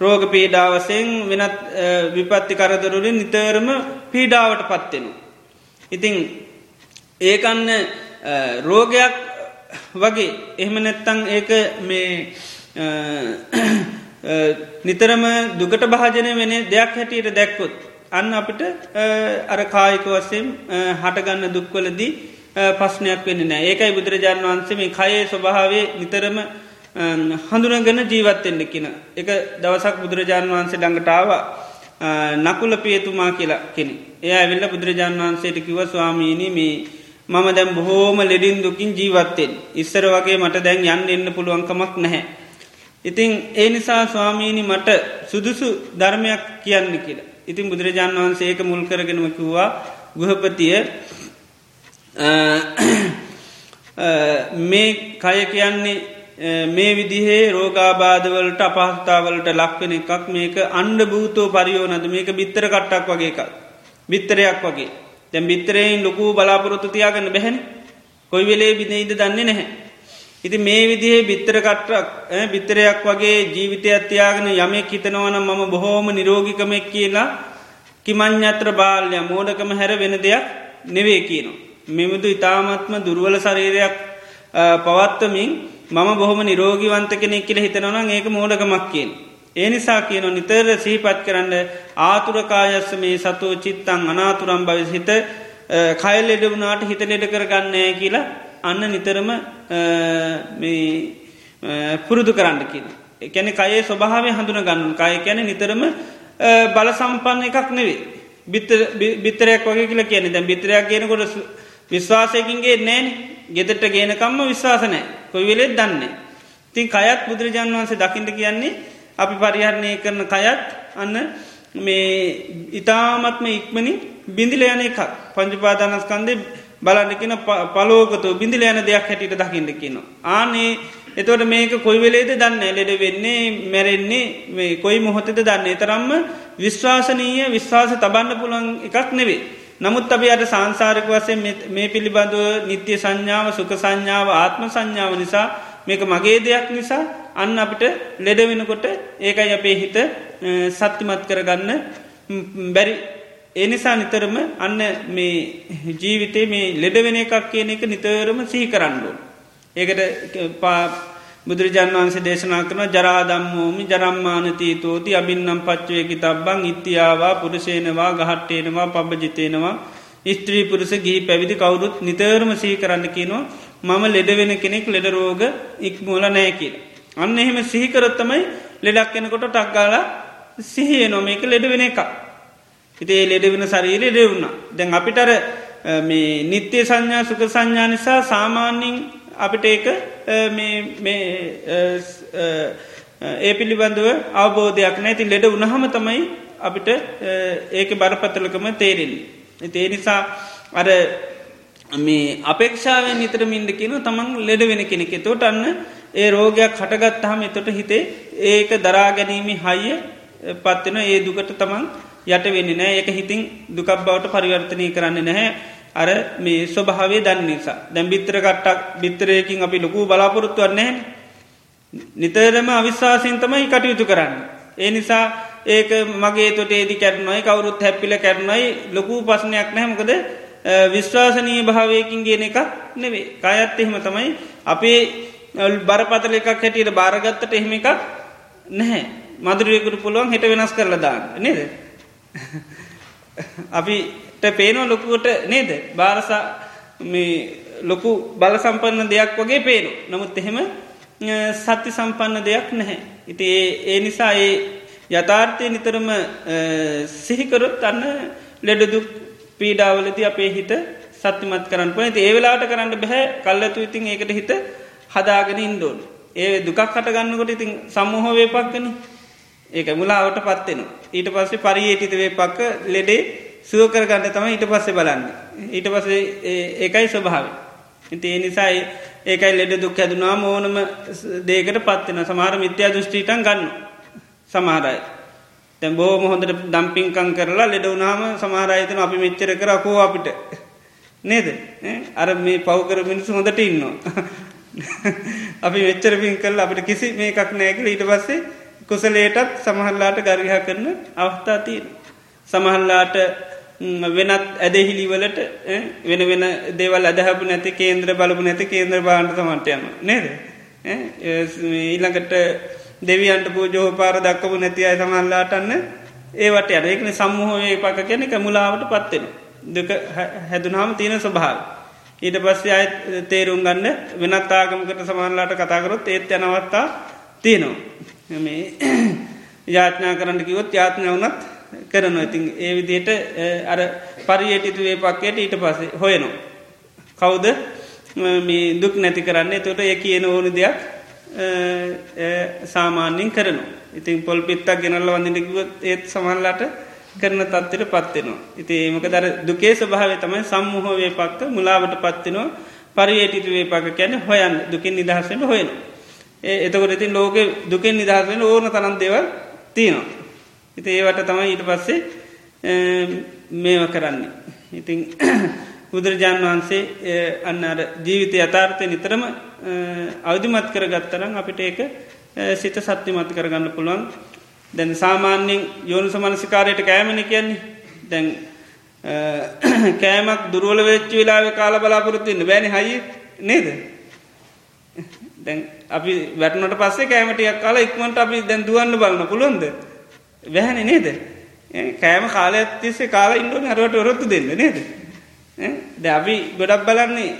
රෝග පීඩාවසයෙන් වෙනත් විපත්ති කරදරුලින් නිතරම පීඩාවට පත්වෙනු. ඉතිං ඒකන්න රෝගයක් වගේ එහෙම නැත්තං ඒක මේ නිතරම දුකට භාජනය වෙන දෙයක් හැටියට දැක්කොත් අන්න අපිට අර කායික වසයෙන් හටගන්න දුක්වලදී පස්්නයක් වෙන්න නෑ ඒකයි බුදුරජාණන් වහන්සේ මේ කයේ ස්වභාවේ නිතරම හඳුනගන ජීවත්තෙන්න්න කියන එක දවසක් බුදුරජාණන් වහන්සේ ළඟටාව නකුල පියතුමා කියලා කෙනෙ එය ඇවිල්ල බුදුරජාණන් වහන්සේට කිව ස්වාමීණී මේ මම දැම් බොහෝම ලෙඩින් දුකින් ජීවත්තෙන් ඉස්සර වගේ මට දැන් යන්න එන්න පුළුවන්කමක් නැහැ. ඉතිං ඒ නිසා ස්වාමීණි මට සුදුසු ධර්මයක් කියන්න කියලා. ඉතින් බුදුරජාණන් වහන්සේ ඒක මුල් කරගෙනම කිව්වා. ගෘහපතිය මේ කය කියන්නේ මේ විදිහේ රෝගාබාධවලට අපහස්ථාවලට ලක්වෙන එකක් මේක අන්ඩ භූතෝ පරියෝනද මේක බිත්තර කට්ටක් වගේ එකක්. බිත්තරයක් වගේ දැම් බිත්තරයෙන් ලොකූ බලාපොරොත්තු තියාගන්න බැහැන කොයි වෙලේ බිනයිද දන්නේ නැහැ. ඉති මේ විදිහේ බිත්තර කට්ටක් බිත්තරයක් වගේ ජීවිතය අත්තියාගෙන යමෙක් හිතනවන මම බොහෝම නිරෝගිකමෙක් කියලා කිමං්ඥත්‍ර බාල්ය මෝඩකම හැර වෙන දෙයක් නෙවේ කියනවා. මෙමුදු ඉතාමත්ම දුර්වල ශරීරයක් පවත්වමින් මම බොහොම නිරෝගිවන්ත කෙනෙක් කියල හිතනවන ඒක මෝඩකමක් කියෙන්. ඒ නිසා කියන නිතර සීපත් කරන්න ආතුරකායස්ස මේ සතුව චිත්තං අනාතුරම් භවිස් හිත කයිල් ලෙඩ වුණාට හිත ලෙඩ කරගන්නය කියලා අන්න නිතරම පුරුදු කරන්න කියන. එකැන කයේ ස්වභාවය හඳුන ගන්නු කය කැන නිතරම බල සම්පන්න එකක් නෙවේ. බිත්තරයක් වගේ කියල කියන දැ බිත්‍රයක් කියනකොට විශ්වාසයකින්ගේ නෑන ගෙදට ගේනකම්ම විශ්වාසනෑ කොයි වෙලෙත් දන්නේ. තින් කයත් බුදුරජාන් වන්සේ දකිට කියන්නේ අපි පරිහරණය කරන කයත් අන්න මේ ඉතාමත්ම ඉක්මනි බිඳිල යන එකක් පංචපාදානස්කන්දේ බලන්නකින පලෝකතු බිඳිල යන දෙයක් හැටිට දකිට කියනවා. ආනේ එතවට මේක කොයි වෙලේද දන්න ලෙඩ වෙන්නේ මැරෙන්නේ මේ කොයි මොහොතද දන්නේ තරම්ම විශ්වාසනීය විශ්වාස තබන්න පුළන් එකක් නෙවේ. නමුත් අපි අට සංසාරක වසය මේ පිළිබඳව නිත්‍ය සංඥාව සුක සංඥාව ආත්ම සංඥාව නිසා මේක මගේ දෙයක් නිසා අන්න අපිට ලෙඩ වෙනකොට ඒකයි අපේ හිත සත්තිමත් කරගන්න බැරි එනිසා නිතරම අන්න මේ ජීවිතේ මේ ලෙඩවෙන එකක් කියන එක නිතරම සිහි කරන්නඩුව. ඒකට පා බුදුරජාන් වන්සේ දේශනා කරන ජරාදම්මෝමි ජරම්මානතීතෝති අබින්නම් පච්චවයකි තබ්බං ඉත්තියාවා පුරුෂේනවා ගහට්ටේනවා පබ්ජිතයෙනවා ස්ත්‍රී පුරුස ගිහි පැවිදි කවුරුත් නිතරම සහි කරන්න කියනවා මම ලෙඩවෙන කෙනෙක් ලෙඩ රෝග ඉක්මූල නෑ කියල. අන්න එහෙම සිහිකරොත්තමයි ලෙඩක් කෙනකොට ටක්ගාලා සිහිය නොමේක ලෙඩවෙන එකක්. හිතේ ලෙඩ වෙන ශරීරය දෙවුණ දැන් අපිටර මේ නිත්‍යය සංඥා සුක සංඥා නිසා සාමාන්‍යින් අපිට ඒක ඒ පිළිබඳව අවබෝධයක් නැති ලෙඩ උනහම තමයි අපිට ඒක බරපත්තලකම තේරෙන්. ඒ නිසා අර මේ අපේක්ෂාවෙන් නිතර මින්ඩ කියන තමන් ලෙඩ වෙන කෙනෙක. තොට අන්න ඒ රෝගයක් හටගත්තාහම එතොට හිතේ ඒක දරා ගැනීමි හයිය පත්වෙන ඒ දුකට තමන් යට වෙන්න නෑ එක හිතින් දුකක් බවට පරිවර්තනය කරන්න නැහැ. අර මේ ස්වභාවේ දන්න නිසා. දැම් බිත්තර කට්ටක් බිත්තරයකින් අපි ලොකු බලාපොරොත්තුවන්නේ නිතරම අවිශ්වාසින් තමයි කටයුතු කරන්න. ඒ නිසා ඒක මගේ තොට ඒදි කැරනොයි කවරුත් හැපිල කැරනොයි ලොකු පසනයක් නැහමකද විශ්වාසනී භාවයකින් ගෙන එකක් නෙවේ කයත් එහෙම තමයි. අපේ බරපතල එකක් හැටියට භාරගත්තට එහෙම එකක් නැහැ. මදුරයකුට පුළුවන් හිට වෙනස් කරලා දාන්න. නේද? අපිට පේනෝ ලොකුවට නේද? බාරසා මේ ලොකු බල සම්පන්න දෙයක් වගේ පේනු නමුත් එහෙම සත්‍ය සම්පන්න දෙයක් නැහැ. ඉති ඒ නිසා ඒ යථාර්ථය නිතරම සිහිකරොත් අන්න ලෙඩදුක් පීඩාවලති අපේ හිත සත්‍යමත් කරන්න පනති ඒ වෙලාට කරන්න බැහැ. කල්ලතු ඉතින් ඒකට හිත හදාගෙන ඉන්ඩෝන් ඒ දුකක් හටගන්නකොට ඉතින් සම්මෝහවේ පක්කන ඒක මුලාවට පත්වෙන ඊට පස්සේ පරියේටිත වේ පක්ක ලෙඩේ සුව කරගන්න තම ඊට පස්සේ බලන්න. ඊට පස්සේ ඒකයි ස්වභාව ඉති ඒ නිසායි ඒකයි ලෙඩ දුක් හැදුනා ඕනම දේකට පත්වෙන සමහර මිත්‍යා දෘෂ්ටිීටන් ගන්න සමහරයි තැ බෝම හොඳට දම්පිංකං කරලා ලෙඩවුනාම සමහරයිතන අපි මෙච්චර කර කෝ අපිට. නේද? අර මේ පවකර මිනිසු හොඳට ඉන්නවා. අපි වෙච්චර පින් කල් අපිට කිසි මේ එකක් නෑකල ඊට පස්සේ කුසලේටත් සමහල්ලාට ගරිහා කරන අවස්ථාතිීන සමහල්ලාට වෙනත් ඇදහිලිවලට වෙන වෙන දේවල් අදහපු නැති කේන්ද්‍ර බලපු නැති කේන්ද්‍ර බාන්ට සමන්ටයම නේද? ඊළඟට දෙවියන්ට පූජෝ පාර දක්කපු නැති අය සමල්ලාටන්න ඒවට යන එකන සම්මහෝයේ පක කියන එක මුලාවට පත්වෙන දෙක හැදුනාම තියෙන ස්වභාව ඊට පස්සේ අය තේරුම් ගන්න වෙනත් ආගමකට සමහල්ලාට කතාකරොත් ඒත් යනවත්තා තියෙනවා. මේ යාඥා කරන්න කිවොත් යාත්නය වනත් කරනවා. ඉතින් ඒ විදියට අර පරියටිතුවේ පක්කයට ඊට පස්සේ හොයනවා. කවුද? මේ දුක් නැති කරන්නේ. තොට ඒ කියන ඕනු දෙයක් සාමාන්‍යින් කරනවා. ඉතින් පොල් පිත්තක් ගෙනල්ල වඳිනකිවත් ඒත් සමල්ලාට කරන තත්වයට පත්වෙනවා ඉති ඒමක දර දුකේ ස්භාව තමයි සම්මහෝවේ පක්ක මුලාවට පත්වෙනවා පරියටිතුවේ පක කියැන හොයන් දුකින් නිදහසට හොයන ඒ එතකොට ඉතින් ලෝක දුකෙන් නිදහසෙන ඕන තරන් දෙවල් තියෙනවා. ඉති ඒවට තමයි ඊට පස්සේ මේව කරන්නේ. ඉතිං බුදුරජාණන් වහන්සේ අන්න ජීවිත යථාර්ථය නිතරම අවධිමත් කර ගත්තරම් අපිට ඒක සිත සත්‍යමත් කරගන්න පුළුවන්. දැන් සාමාන්‍යෙන් යෝනු සමනසිකාරයට කෑමණ කියන්නේ. දැන් කෑමක් දුරුවල වෙච්ච වෙලාව කාල බලාපොරොත්තුන්න බෑනි හයි නේද? දැන් අපි වැටනට පස්සේ කෑමටයක් කාල ඉක්මට අපි දැන් දුවන්න බලන්න පුළුවන්ද? වැහැන නේද? කෑම කාලයක් තිස්සේ කාලා ඉන්ඩුවන හරුවට ඔරොත්තු දෙන්න නේද? ද අපි ගොඩක් බලන්නේ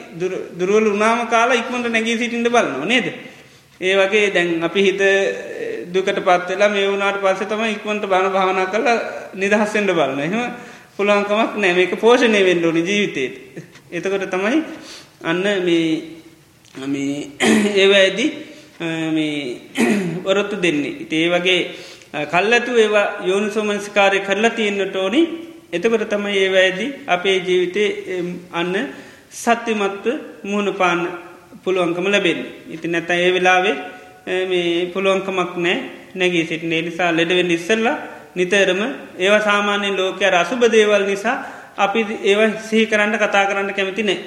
දුරුවල උනාම කාලා ඉක්මට නැගී සිටින්ට බලනවා නේද? ඒ වගේ දැන් අපි හිත දුකට පත්වෙලා මේ වුණට පස්සේ තම ඉක්මට බණ භාවනා කරලා නිදහස්සෙන්ට බලන්න. එහෙම පුළන්කමක් නෑ. මේක පෝෂණය වෙන්ඩෝනි ජීවිතයට එතකොට තමයි අන්න මේ ඒවඇදි ඔරොත්තු දෙන්නේ. ඉතේ වගේ කල්ලතු ඒවා යෝනු සෝමන්ස්කාරය කරලා තියෙන්න්නට ඕනි. එතකොට තම ඒවැඇදි අපේ ජීවිතය අන්න සත්‍යමත්ව මුහුණ පාන්න පුළුවන්කම ලැබෙන් ඉති නැත ඒ වෙලාවේ මේ පුළුවන්කමක් නෑ. නැගී සිටිනේ නිසා ලෙඩවෙන්න ඉස්සල්ලා නිතරම ඒව සාමාන්‍යෙන් ලෝකය රසුභ දේවල් නිසා අපි ඒව සිහි කරන්න කතා කරන්න කැමති නෑ.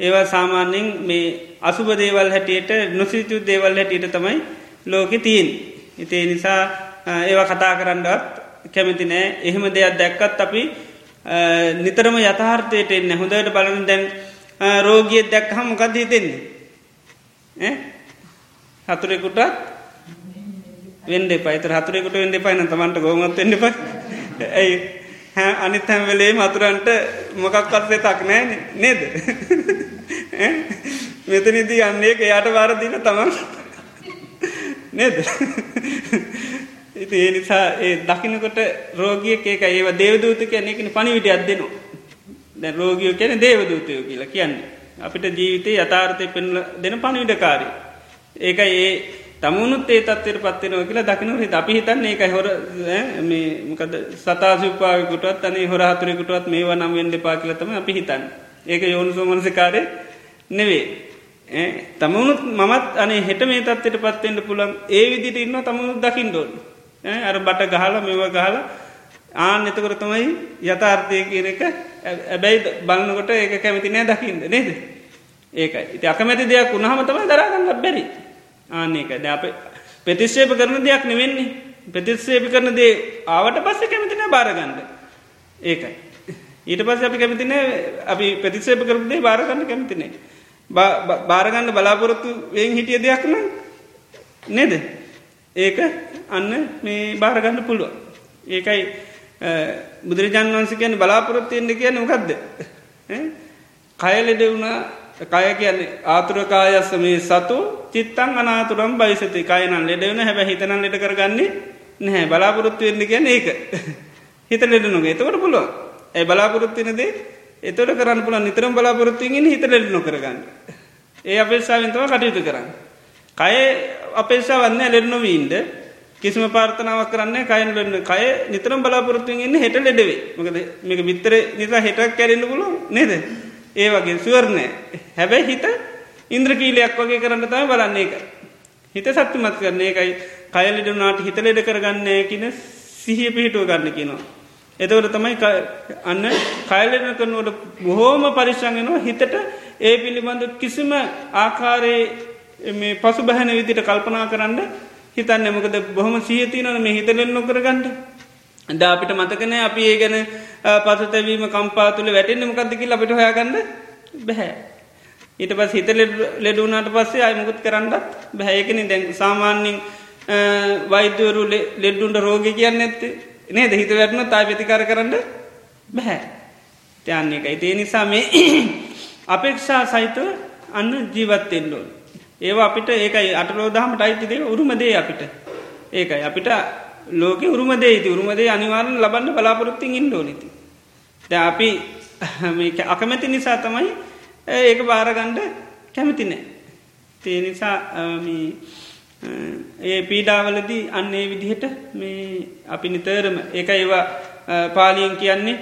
ඒවා සාමාන්‍යෙන් මේ අසුභ දේවල් හැටියට නොසිතු දේවල් හැටියට තමයි ලෝකෙ තිීන් ඉතිේ නිසා ඒවා කතා කරන්නත් කැමති නෑ. එහෙම දෙයක් දැක්කත් අපි නිතරම යථාර්ථයට එන්න හොඳට බලන දැන් රෝගියත් දැක් හම කදී දෙන්නේ හතුරෙකුටත් වෙන්ඩ පයිතර හතුරෙකුට වෙන්ඩ පයින තමන්ට ගොමත් වෙන්න ප ඇයි? අනිත් හැම් වෙලේ මතුරන්ට මොකක් පත්සේ තක් නෑ නේද? මෙතනිදී අන්නේ එයාට වාරදින තමන්. නේද? ඉති ඒ නිසා ඒ දකිනකොට රෝගිය ඒක ඒව දේවදූත කියනෙකන පණිවිට අත්දෙනවා දැ රෝගියෝ කියන දේවදූතයෝ කියලා කියන්නේ. අපිට ජීවිතය යථාර්ථය පෙන්ල දෙන පණවිඩකාරය. ඒක ඒ තමුණුත් ඒ තත්වයට පත්වෙනව කියලා දකිනු හිත අපි හිතන්න ඒක හොර මේකද සතාසුපාවකුටත් අනේ හොරහතුරෙකුටත් මේවා නම් වෙන්ඩ පා කියලතම අපි හිතන්න. ඒක යෝනු සෝමනසකාරය නෙවේ තමුණුත් මමත් අනේ හෙට මේ තත්වට පත්වෙන්ට පුළන් ඒ විදිට ඉන්න තමුණුත් දකිින්ඩෝන් අර බට ගහල මෙව ගහල ආන එතකොට තමයි යථාර්ථය කියන එක ඇබැයි බලන්නකොට ඒක කැමති නෑ දකිින්ද නේද? ඒකයි. ඉති අකමැති දෙයක් උුණහම තමයි දරගන්නත් බැරි. ආන්නේක ද අප ප්‍රතිශ්ෂේප කරන දෙයක් නෙවෙන්නේ. ප්‍රතිස්සේපි කරන දේ ආවට පස්ස කැමතින බාරගන්න ඒකයි. ඊට පස්ස අපි කැමතින අපි ප්‍රතිසේප කරදේ බාරගන්න කැමතිනේ බාරගන්න බලාපොරොත්තු වෙන් හිටිය දෙයක් නම් නේද? ඒක අන්න මේ බාරගන්න පුළුව ඒකයි බුදුරජාන් වන්ස කියන බලාපොරොත්තුයෙන්ට කියන මොකක්ද කයලෙඩ වුණා. කය කියන්නේ ආතුරකායස්ස මේ සතු චිත්තන් අනාතුරම් බයිසති. කයනන් ලෙඩවන හැබ හිතනන් ලෙට කරගන්නේ නැහැ. බලාපොරොත්තු වෙන්න කියන ඒක. හිත ලෙඩ නොගේ එතකට පුළුව ඇ බලාපොරොත්තිනදේ එතොට කරන්න පුළ නිතරම් බලාපොරොත්තුවෙන් හිත ලෙඩ නොකරගන්න. ඒ අපේක්ෂාවෙන්තව කටයුතු කරන්න. කය අපේක්ෂා වන්න ලෙඩ නොවීන්ට කිසිම පාර්ථනාවක් කරන්න කයන් ලන්න කය නිතරම් බලාපොරොත්තුවෙන් ඉන්න හෙට ලෙඩවේ මකද මේක විත්තර නිසා හෙටක් කැරෙන්න්න පුලු නේද? ඒ වගේ සුවරණය හැබැයි හිත ඉන්ද්‍රකීලයක් වගේ කරන්න තම බලන්නේ එක හිත සත්තුමත් කරන එකයි කයලිඩුනාට හිත ලෙඩ කරගන්න කියන සිහිය පිහිටුව ගන්න කියනවා. එතවට තමයි අන්න කයලෙන කරනුවට බොහෝම පරිශ්ෂංගෙනවා හිතට. ඒ පිළිබඳ කිසිම ආකාරයේ මේ පසු බැහැන විදිට කල්පනා කරන්න හිතන්න එමකද බොහොම සියතිනන මේ හිතලෙන් නොකරගන්නඩ ද අපිට මතකන අපි ඒ ගැන පසතැවීම කම්පාතුල වැටෙන්න්න මකක්දකි අපිට හොයාගන්න බැහැ. ඊට පස් හිත ලෙඩුනාට පස්සේ අයමුකුත් කරන්නත් බැහැයකන දැන් සාමාන්‍යින් වෛද්‍යවරු ලෙඩ්ඩුන්ට රෝග කියන්න ඇත්තේ නේද හිත වැටන තා ප්‍රතිකාර කරන්න බැහැ. තියන්නේ එකයි තේ නිසා මේ අපේක්ෂා සහිතව අන්න ජීවත්තෙන්ඩෝන්. ඒවා අපිට ඒකයි අටලෝදාහමට අයිතිදේ උරුමදේ අපිට. ඒකයි අපිට ලෝක උරුමදේ උරුමදේ අනිවාරන් ලබන්න බලාපොරොත්තින් ඉන්ඩෝනිති. ද අපි අකමැති නිසා තමයි ඒක බාරගණ්ඩ කැමති නෑ. තේ නිසා ඒ පීඩාවලදී අන්නේ විදිහට මේ අපි නිතරම ඒක ඒවා පාලියෙන් කියන්නේ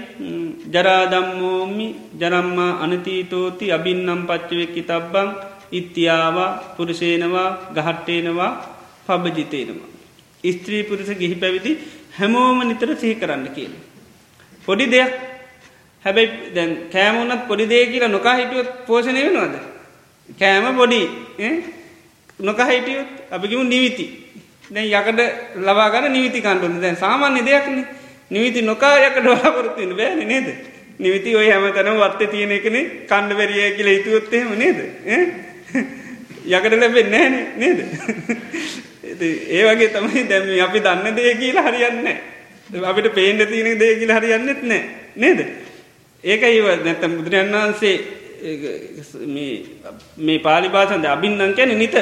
ජරාදම්මෝමි ජරම්මා අනතීතෝති අබින්නම් පච්චවෙක්කි තබ්බං ඉත්තියාවා පුරුෂේනවා ගහට්ටේනවා පබජිතේනවා. ස්ත්‍රී පුරුස ගිහි පැවිදි හැමෝම නිතර සිහි කරන්න කියන. පොඩි දෙයක් හැබැයි දැන් කෑමුණත් පොඩි දේ කියලා නොකා හිටියොත් පෝෂණය වෙනවාද. කෑම පොඩි නොක හිටියොත් අපිකිමු නිවිති දැන් යකට ලබාගන්න නිවිති කණ්ඩුන්න දැන් සාමාන්‍ය දෙයක්න නිවිති නොකා යකට වාපොරත්තින්න බෑන නේද. නිවිති ඔය හැම තැන වත්ත තියෙන එකන කණ්ඩ වැරිය කියල හිතුවොත්තේම නේද. යකට ලැබෙන් නෑන නේද. ඒ වගේ තමයි දැම අපි දන්න දේ කියලා හරියන්න අපිට පේන්ඩ තියෙන දේ කියලා හරියන්නෙත් නෑ නේද. ඒක ඒව නැත්තම් බුදුරන් වහන්සේ මේ පාලි පාසන්ද අබින්නන් කැන නිත.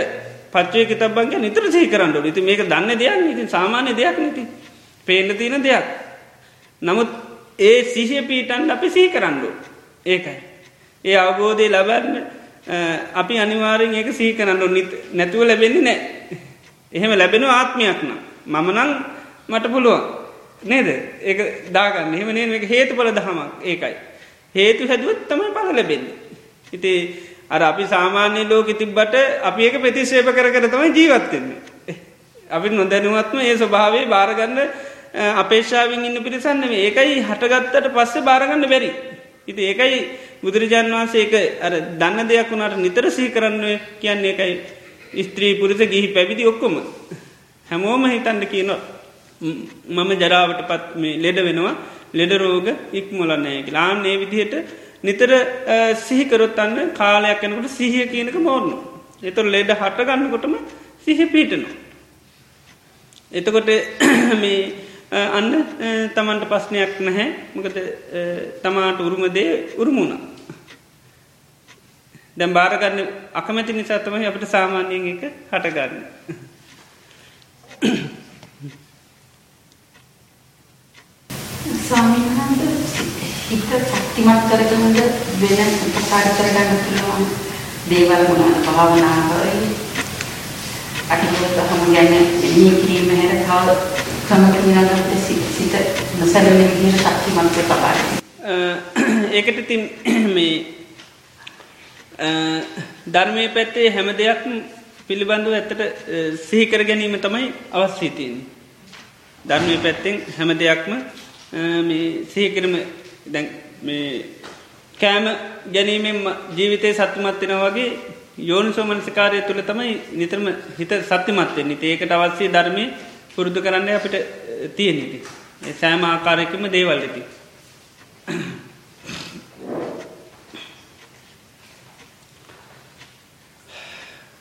පච්චය තබන්ගේ නිතර සහි කරන්නඩ ඉති මේක දන්න දෙයක් ඉති සාමාන්‍ය දෙයක් නති පේන්න තියෙන දෙයක්. නමුත් ඒ සිහිය පීටන් අපි සිහි කරන්නඩු ඒකයි. ඒ අවබෝධය ලබන්න අපි අනිවාරෙන් ඒක සහි කරන්නු නැතුව ලැබෙන්නේ නෑ එහෙම ලැබෙන ආත්මයක් නම්. මම නං මට පුළුවන්. නේද? ඒ දාගන්න. එහෙම නේ එක හේතු පල දහමක් ඒකයි. හේතු හැදුවත් තමයි පල ලැබෙන්නේ ඉති අර අපි සාමාන්‍ය ලෝක තිබ්බට අපි ඒක ප්‍රතිශේප කර කර තමයි ජීවත්වෙන්නේ. අපි නොදැනුවත්ම ඒ ස්වභාවේ භාරගන්න අපේශාවෙන් ඉන්න පිරිසන්න මේ ඒකයි හටගත්තට පස්සේ භාරගන්න බැරි. ඉති ඒකයි බුදුරජාන් වහන්සේ එක අර දන්න දෙයක් වුණට නිතර සහි කරන්න කියන්නේ එකයි ස්ත්‍රී පුරිස ගිහි පැවිදි ඔක්කොම. හැමෝම හිතන්න කියනවා මම ජරාවට පත් මේ ලෙඩ වෙනවා ලෙඩරෝග ඉක්මොලන්නෑ ලාන් ඒ විදිහට නිතර සිහිකරොත්තන්න කාලයක් යනකට සිහිය කියනක මෝර්ණු. එතුර ලෙඩ හට ගන්නකොටම සිහ පීටනවා. එතකොට මේ අන්න තමන්ට පස්්නයක් නැහැ මකද තමාට උරුමදේ උරුමුණ. දැම් බාරගන්න අකමැති නිසාතමයි අපට සාමාන්‍යයෙන් එක හටගන්න. ස්වාමීන් හිත ශක්තිමත් කරගන්න වෙන උපකාර කරගන්න පුළුවන් දේවල් මොනවාද? භාවනාවයි අටිගොතහම ගැන මේ කිරීම හැර තව සමගිනකට සිත නොසැලෙන විදිහට ශක්තිමත් වෙපපාරයි ඒකට ඉතින් මේ ධර්මය පැත්තේ හැම දෙයක් පිළිබඳව ඇත්තට සිහිකර ගැනීම තමයි අවස්්‍රීතියෙන් ධර්මය පැත්තෙන් හැම දෙයක්ම මේ සිහිකරම දැන් මේ කෑම ගැනීමෙන් ජීවිතය සත්තුමත්වෙන වගේ යෝනි සෝමනසිකාරය තුළ තමයි නිතරම හිත සත්‍යමත්වෙන්නේ ඒකට අවස්සේ ධර්මය පුරුදු කරන්න අපිට තියෙනෙති. සෑම ආකාරයකම දේවල් ඇති.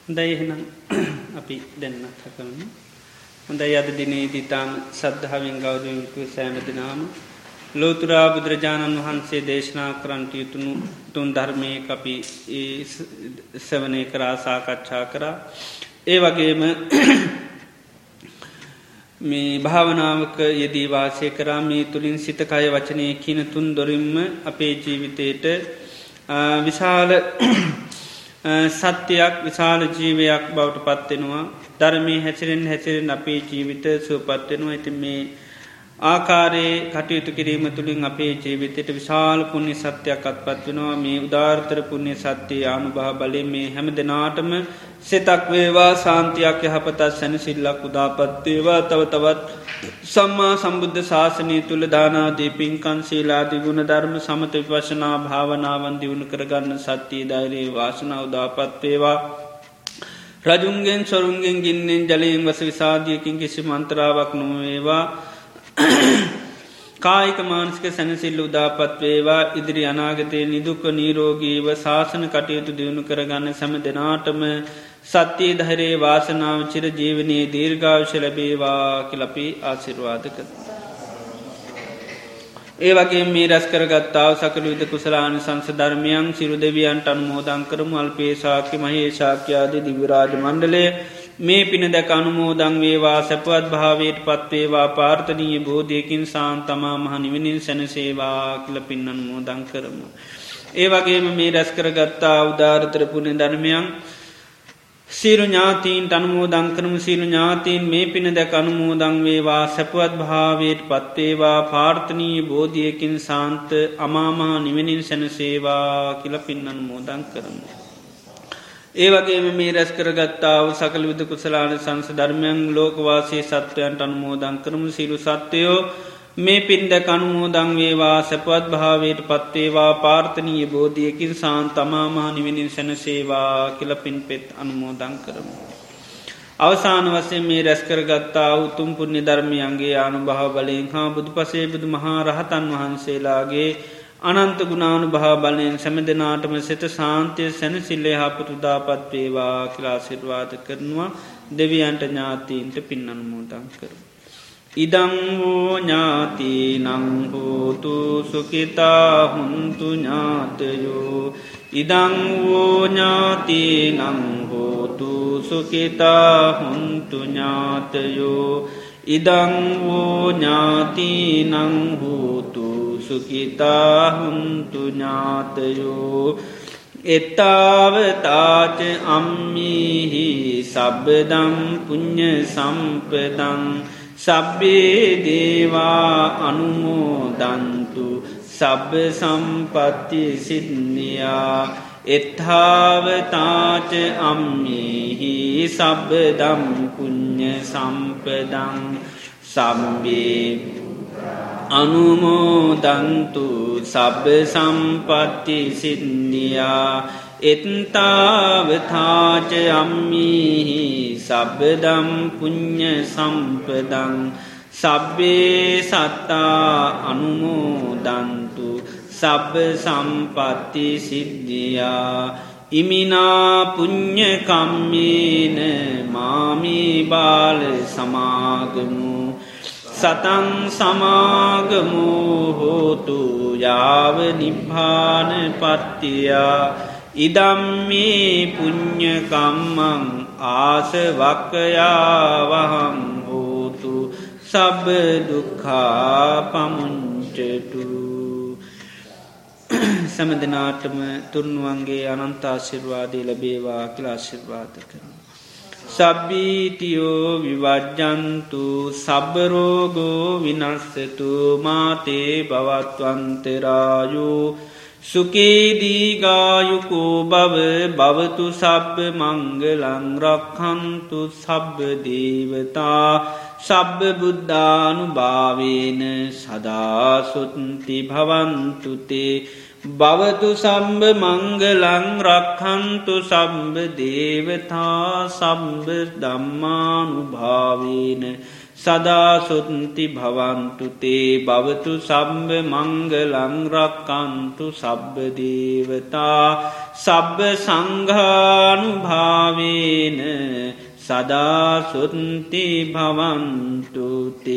හොඳයි එහෙනම් අපි දෙන්නත් හකරන්න. හොඳයි අද දිනේ දිතාම සද්ධාවෙන් ගෞදයකු සෑම දෙනාම ලෝතුරා බුදුරජාණන් වහන්සේ දේශනා කරන්ට යුතුුණු තුන් ධර්මය අපි සවනය කරා සාකච්ඡා කරා. ඒ වගේම මේ භාවනාවක යෙදී වාසය කරා මේ තුළින් සිතකය වචනය කියන තුන් දොරින්ම අපේ ජීවිතයට විශාල සත්‍යයක් විශාල ජීවයක් බවට පත්වෙනවා ධර්මය හැසිරෙන් හැසිරෙන් අපේ ජීවිත සුවපත්වෙනවා ඇති මේ ආකාරයේ කටයුතු කිරීම තුළින් අපේ ජීවිතයට විශාල පුුණ්‍ය සත්‍යයක් අත්පත් වෙනවා. මේ උදාර්ථර පුුණ්‍ය සත්‍යය ආනුභා බලය මේ හැම දෙනාටම සෙතක් වේවා සාන්තියක් යහපතත් සැනසිල්ලක් උදාපත්වේවා තව තවත් සම්මා සම්බුද්ධ ශාසනය තුළ දානාදී පින්කන් සීලාදී ගුණ ධර්ම සමත විපශනා භාවනාවන් දියුණු කරගන්න සත්‍යී දෛරයේ වාසනා උදාපත්වේවා රජුන්ගෙන් සොරුන්ගෙන් ගින්නෙන් ජලයෙන් වස විසාධියකින් කිසි මන්ත්‍රාවක් නොවේවා කායික මානසික සැනසිල්ල උදාපත් වේවා ඉදිරි අනාගතය නිදුක නීරෝගීව ශාසන කටයුතු දියුණු කරගන්න සැම දෙනාටම සත්‍යයේ ධරයේ වාසනාව චිර ජීවනයේ දීර්ඝාවශ ලැබේවා කිලපි ආසිර්වාදක. ඒ වගේ මේ රැස් කරගත්තාව සකළ විද කුසලාන සංස ධර්මයන් සිරු දෙවියන්ට අනුමෝදං කරමු අල්පේශාක්‍ය මහේශාක්‍යයාද දිවිරාජ මණ්ඩලය මේ පින දැක අනුමෝදං වේවා සැපවත් භාවයට පත්වේවා පාර්ථනීය බෝධයකින් සාන්තමා මහනිවනින් සැනසේවා කියල පින් අනුමෝදං කරමු. ඒ වගේම මේ රැස් කරගත්තා උදාරතර පුුණ ධර්මයන් සීරු ඥාතීන් අනුමෝදං කරම. සීරු ඥාතීන් මේ පින දැක අනුමෝදං වේවා. සැපුවත් භාවයට පත්වේවා පාර්ථනී බෝධියකින් සාන්ත අමාමා නිවෙනින් සැනසේවා කියල පින් අනුමෝදං කරමු. ඒ වගේම මේ රැස් කරගත්තාව සකල විද කුසලාන සංස ධර්මයන් ලෝකවාසේ සත්වයන්ට අනුමෝදං කරමු. සිරු සත්වයෝ මේ පින්ඩ කනුමෝදං වේවා සැපවත් භාවයට පත්වේවා පාර්ථනීය බෝධියකින් සාන් තමාමහා නිවෙනින් සැනසේවා කියල පින් පෙත් අනුමෝදං කරමු. අවසාන වසේ මේ රැස්කරගත්තා උතුම් පුුණ්‍ය ධර්මයන්ගේ ආනු භාව බලයෙන් හා බුදු පසේ බුදු මහා රහතන් වහන්සේලාගේ අනන්ත ගුණානු භා බලයෙන් සැම දෙනාටම සෙත සාන්තය සැනසිල්ලේ හාපතුදාපත් වේවා කිලාසිර්වාද කරනවා දෙවියන්ට ඥාතීන්ට පින් අනුමෝදං කරු. ඉදංවෝ ඥාති නංහෝතු සුකිතා හුන්තු ඥාතයෝ. ඉදංවෝ ඥාති නංහෝතු සුකිතා හුන්තු ඥාතයෝ. ඉදංවෝ ඥාති නංහෝතු සුකිතා හුන්තු ඥාතයෝ. එත්තාවතාච අම්මිහි සබ්බදම් පුං්ඥ සම්පදං සබ්බේ දේවා අනුමෝදන්තු සබ්බ සම්පත්ති සිද්නියා එත්හාවතාච අම්මිහි සබ්බදම් පුුණ්්‍ය සම්පදං සම්බේ අනුමෝදන්තු සබ්බ සම්පත්ති සිද්නියා එත්තාවතාච අම්මිහි සබ්බදම් පුං්ඥ සම්පදං සබ්බේ සත්තා අනුමෝදන්තු සබ්බ සම්පත්ති සිද්ධියා ඉමිනා පුං්ඥකම්මේන මාමී බාල සමාගමු සතන් සමාගමූ හෝතු යාව නිබ්භාන පත්තියා ඉදම්මේ පුං්ඥකම්මං ආසවක්කයාවහං හෝතු සබ දුක්ඛා පමුංචටු සැමදනාටම තුරුණුවන්ගේ අනන්තාශිර්වාදී ලබේවා කියලාශිර්වාද කරන. සබ්බීතියෝ විවජ්ජන්තු සබරෝගෝ විනස්සතු මාතේ බවත්වන්තරායෝ සුකේදීගායුකෝ බව බවතු සබ්බ මංගලං රක්හන්තු සබ්බ දේවතා සබ්බ බුද්ධානු භාවේන සදාසුත්ති භවන්තුතේ බවතු සම්බ මංගලං රක්හන්තු සම්බ දේවතා සම්බ දම්මානු භාවේන සදාසුත්ති භවන්තුතේ භවතු සම්බ මංගලංරක්කන්තු සබ්බදේවතා සබ්බ සංඝානු භාවේන සදාසුත්ති භවන්තුතේ